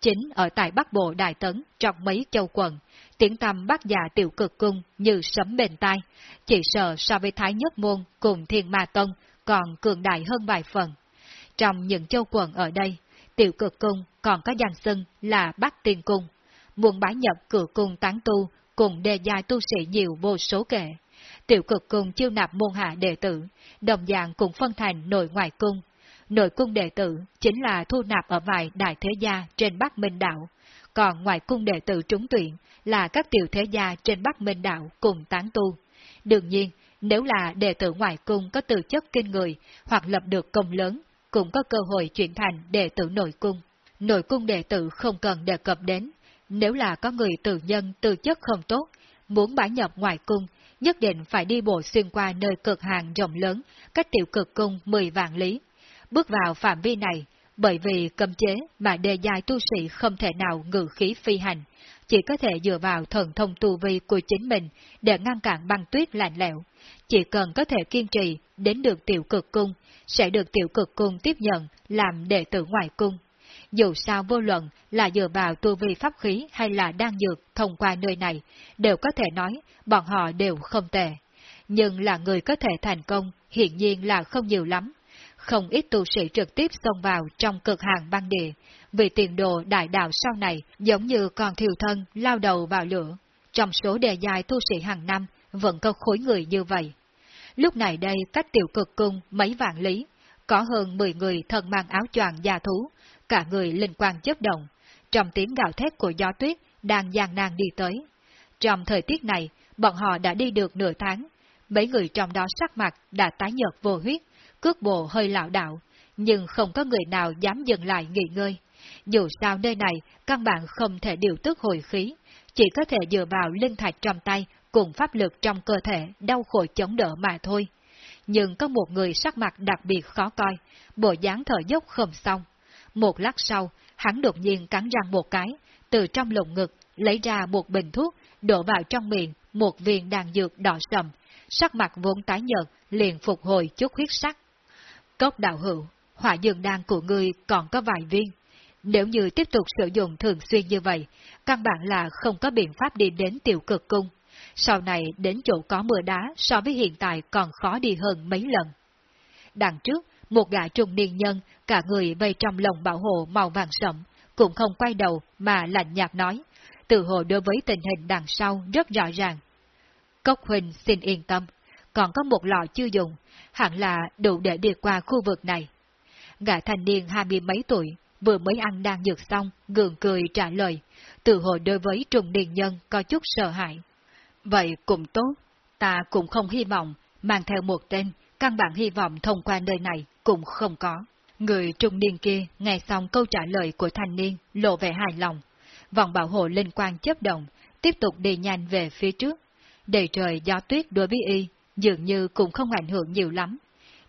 Speaker 1: Chính ở tại Bắc Bộ Đại Tấn, trong mấy châu quận, tiếng tăm bác già tiểu cực cung như sấm bền tai, chỉ sợ so với Thái Nhất Môn cùng Thiên Ma Tông còn cường đại hơn vài phần. Trong những châu quận ở đây, tiểu cực cung còn có danh xưng là Bắc Tiên Cung. Muốn bái nhập cửa cung tán tu cùng đề dài tu sĩ nhiều vô số kể. Tiểu cực cung chiêu nạp môn hạ đệ tử, đồng dạng cũng phân thành nội ngoại cung. Nội cung đệ tử chính là thu nạp ở vài đại thế gia trên Bắc Minh Đạo, còn ngoại cung đệ tử trúng tuyển là các tiểu thế gia trên Bắc Minh Đạo cùng tán tu. Đương nhiên, nếu là đệ tử ngoại cung có tư chất kinh người hoặc lập được công lớn, cũng có cơ hội chuyển thành đệ tử nội cung. Nội cung đệ tử không cần đề cập đến, nếu là có người tự nhân tư chất không tốt, muốn bãi nhập ngoại cung, nhất định phải đi bộ xuyên qua nơi cực hàng rộng lớn, cách tiểu cực cung 10 vạn lý. Bước vào phạm vi này, bởi vì cầm chế mà đề dài tu sĩ không thể nào ngự khí phi hành, chỉ có thể dựa vào thần thông tu vi của chính mình để ngăn cản băng tuyết lạnh lẽo. Chỉ cần có thể kiên trì đến được tiểu cực cung, sẽ được tiểu cực cung tiếp nhận làm đệ tử ngoại cung. Dù sao vô luận là dựa vào tu vi pháp khí hay là đang dược thông qua nơi này, đều có thể nói bọn họ đều không tệ. Nhưng là người có thể thành công, hiện nhiên là không nhiều lắm. Không ít tu sĩ trực tiếp xông vào trong cực hàng băng địa, vì tiền đồ đại đạo sau này giống như còn thiêu thân lao đầu vào lửa. Trong số đề dài tu sĩ hàng năm vẫn có khối người như vậy. Lúc này đây cách tiểu cực cung mấy vạn lý, có hơn 10 người thân mang áo choàng già thú, cả người linh quang chớp động, trong tiếng gào thét của gió tuyết đang gian nan đi tới. Trong thời tiết này, bọn họ đã đi được nửa tháng, mấy người trong đó sắc mặt đã tái nhợt vô huyết, cước bộ hơi lão đạo, nhưng không có người nào dám dừng lại nghỉ ngơi. Dù sao nơi này, căn bản không thể điều tức hồi khí, chỉ có thể dựa vào linh thạch trong tay cùng pháp lực trong cơ thể đau khổ chống đỡ mà thôi. Nhưng có một người sắc mặt đặc biệt khó coi, bộ dáng thở dốc không xong. Một lát sau, hắn đột nhiên cắn răng một cái, từ trong lồng ngực lấy ra một bình thuốc, đổ vào trong miệng một viên đàn dược đỏ sầm, sắc mặt vốn tái nhợt, liền phục hồi chút huyết sắc. Cốc đạo hữu, hỏa dương đan của ngươi còn có vài viên. Nếu như tiếp tục sử dụng thường xuyên như vậy, căn bản là không có biện pháp đi đến tiểu cực cung. Sau này đến chỗ có mưa đá so với hiện tại còn khó đi hơn mấy lần. Đằng trước, một gã trung niên nhân, cả người vây trong lồng bảo hộ màu vàng sẫm cũng không quay đầu mà lạnh nhạt nói, tự hồ đối với tình hình đằng sau rất rõ ràng. Cốc Huỳnh xin yên tâm, còn có một lọ chưa dùng, hẳn là đủ để đi qua khu vực này. Gã thanh niên hai mươi mấy tuổi, vừa mới ăn đang dược xong, gượng cười trả lời, tự hồ đối với trùng niên nhân có chút sợ hãi. Vậy cũng tốt, ta cũng không hy vọng mang theo một tên, căn bản hy vọng thông qua nơi này cũng không có. Người trung niên kia nghe xong câu trả lời của thanh niên, lộ vẻ hài lòng. Vòng bảo hộ linh quan chấp động, tiếp tục đi nhanh về phía trước. Đầy trời gió tuyết đối với y, dường như cũng không ảnh hưởng nhiều lắm.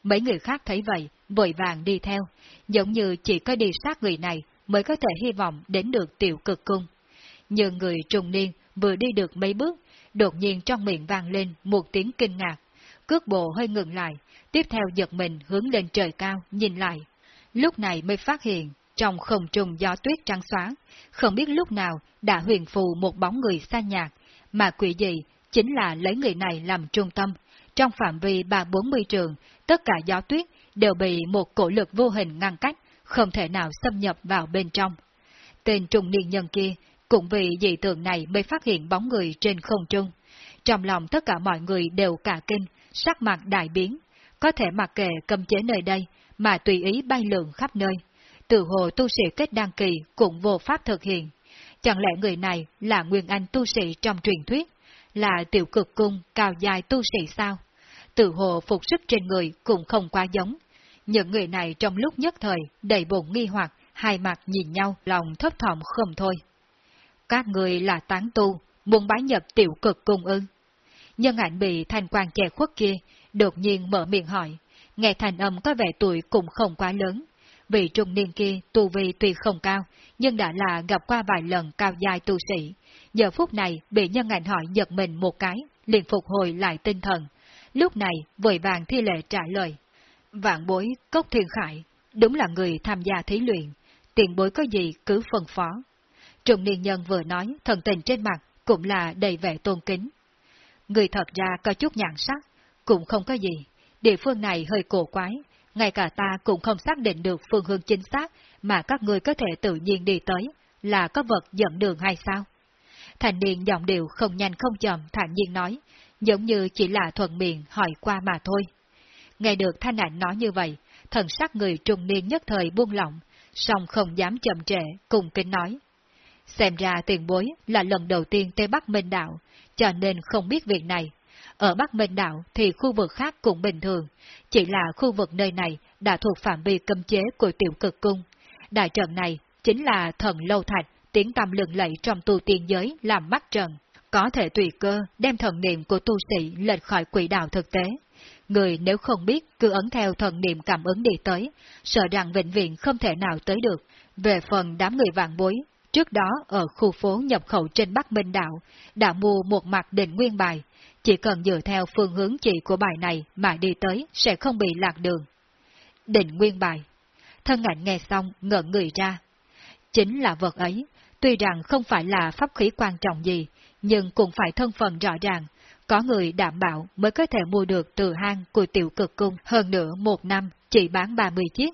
Speaker 1: Mấy người khác thấy vậy, vội vàng đi theo, giống như chỉ có đi sát người này mới có thể hy vọng đến được tiểu cực cung. Nhưng người trung niên vừa đi được mấy bước, đột nhiên trong miệng vang lên một tiếng kinh ngạc. Cước bộ hơi ngừng lại, tiếp theo giật mình hướng lên trời cao, nhìn lại. Lúc này mới phát hiện, trong không trung gió tuyết trắng xóa, không biết lúc nào đã huyền phù một bóng người xa nhạt, mà quỷ gì chính là lấy người này làm trung tâm. Trong phạm vi ba bốn mươi trường, tất cả gió tuyết đều bị một cổ lực vô hình ngăn cách, không thể nào xâm nhập vào bên trong. Tên trùng niên nhân kia cũng vì dị tượng này mới phát hiện bóng người trên không trung. Trong lòng tất cả mọi người đều cả kinh, sắc mặt đại biến, có thể mặc kệ cầm chế nơi đây mà tùy ý bay lượn khắp nơi. Từ hồ tu sĩ kết đăng kỳ cũng vô pháp thực hiện. Chẳng lẽ người này là nguyên anh tu sĩ trong truyền thuyết, là tiểu cực cung cao dài tu sĩ sao? Từ hồ phục sức trên người cũng không quá giống. Những người này trong lúc nhất thời đầy bụng nghi hoặc, hai mặt nhìn nhau, lòng thấp thỏm không thôi. Các người là tán tu, muốn bái nhập tiểu cực cung ư. Nhân ảnh bị thanh quan che khuất kia, đột nhiên mở miệng hỏi, nghe thành âm có vẻ tuổi cũng không quá lớn. Vị trung niên kia tu vi tuy không cao, nhưng đã là gặp qua vài lần cao dài tu sĩ. Giờ phút này bị nhân ảnh hỏi giật mình một cái, liền phục hồi lại tinh thần. Lúc này vội vàng thi lệ trả lời. Vạn bối Cốc Thiên Khải, đúng là người tham gia thí luyện, tiền bối có gì cứ phân phó. Trung niên nhân vừa nói, thần tình trên mặt cũng là đầy vẻ tôn kính. Người thật ra có chút nhàn sắc, cũng không có gì. Địa phương này hơi cổ quái, ngay cả ta cũng không xác định được phương hướng chính xác mà các người có thể tự nhiên đi tới, là có vật dẫn đường hay sao? Thành niên giọng điệu không nhanh không chậm thản nhiên nói, giống như chỉ là thuận miệng hỏi qua mà thôi. Nghe được thanh ảnh nói như vậy, thần sắc người trung niên nhất thời buông lỏng, song không dám chậm trễ, cùng kính nói. Xem ra tiền bối là lần đầu tiên tây Bắc Minh Đạo, cho nên không biết việc này. Ở Bắc Minh Đạo thì khu vực khác cũng bình thường, chỉ là khu vực nơi này đã thuộc phạm vi cấm chế của tiểu cực cung. Đại trận này chính là thần lâu thạch, tiếng tâm lừng lẫy trong tu tiên giới làm mắt trần, có thể tùy cơ đem thần niệm của tu sĩ lệch khỏi quỹ đạo thực tế. Người nếu không biết cứ ấn theo thần niệm cảm ứng đi tới, sợ rằng vĩnh viễn không thể nào tới được. Về phần đám người vạn bối, trước đó ở khu phố nhập khẩu trên Bắc Minh Đạo, đã mua một mặt định nguyên bài, chỉ cần dựa theo phương hướng chỉ của bài này mà đi tới sẽ không bị lạc đường. Định nguyên bài. Thân ảnh nghe xong ngợn người ra. Chính là vật ấy, tuy rằng không phải là pháp khí quan trọng gì, nhưng cũng phải thân phần rõ ràng, có người đảm bảo mới có thể mua được từ hang của tiểu cực cung hơn nữa một năm chỉ bán 30 chiếc.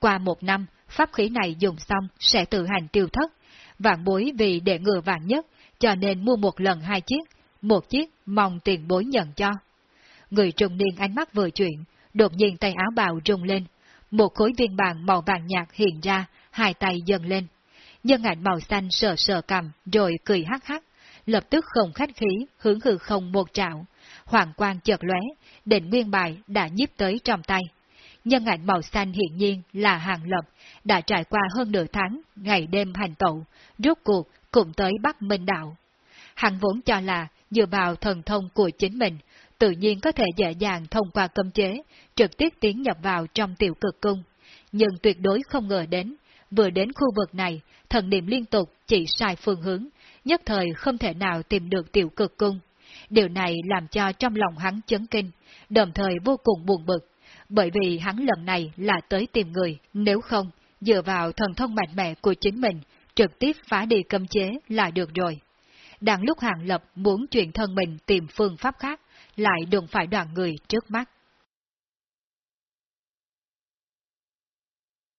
Speaker 1: Qua một năm, pháp khí này dùng xong sẽ tự hành tiêu thất. Vạn bối vì để ngừa vạn nhất, cho nên mua một lần hai chiếc, một chiếc mong tiền bối nhận cho. Người trung niên ánh mắt vừa chuyển, đột nhiên tay áo bào rung lên, một khối viên bàn màu vàng nhạt hiện ra, hai tay dần lên. Nhân ảnh màu xanh sờ sờ cầm, rồi cười hắc hắc, lập tức không khách khí, hướng hư không một trạo. Hoàng quang chợt lóe, định nguyên bài đã nhiếp tới trong tay. Nhân ảnh màu xanh hiện nhiên là hàng lập, đã trải qua hơn nửa tháng, ngày đêm hành tẩu, rốt cuộc cũng tới Bắc Minh Đạo. Hàng vốn cho là dựa vào thần thông của chính mình, tự nhiên có thể dễ dàng thông qua cấm chế, trực tiếp tiến nhập vào trong tiểu cực cung. Nhưng tuyệt đối không ngờ đến, vừa đến khu vực này, thần niệm liên tục chỉ sai phương hướng, nhất thời không thể nào tìm được tiểu cực cung. Điều này làm cho trong lòng hắn chấn kinh, đồng thời vô cùng buồn bực, bởi vì hắn lần này là tới tìm người, nếu không, dựa vào thần thông mạnh mẽ của chính mình, trực tiếp phá đi cấm chế là được rồi. Đang lúc Hàng Lập muốn chuyển thân mình tìm phương pháp khác, lại đụng phải đoàn người trước mắt.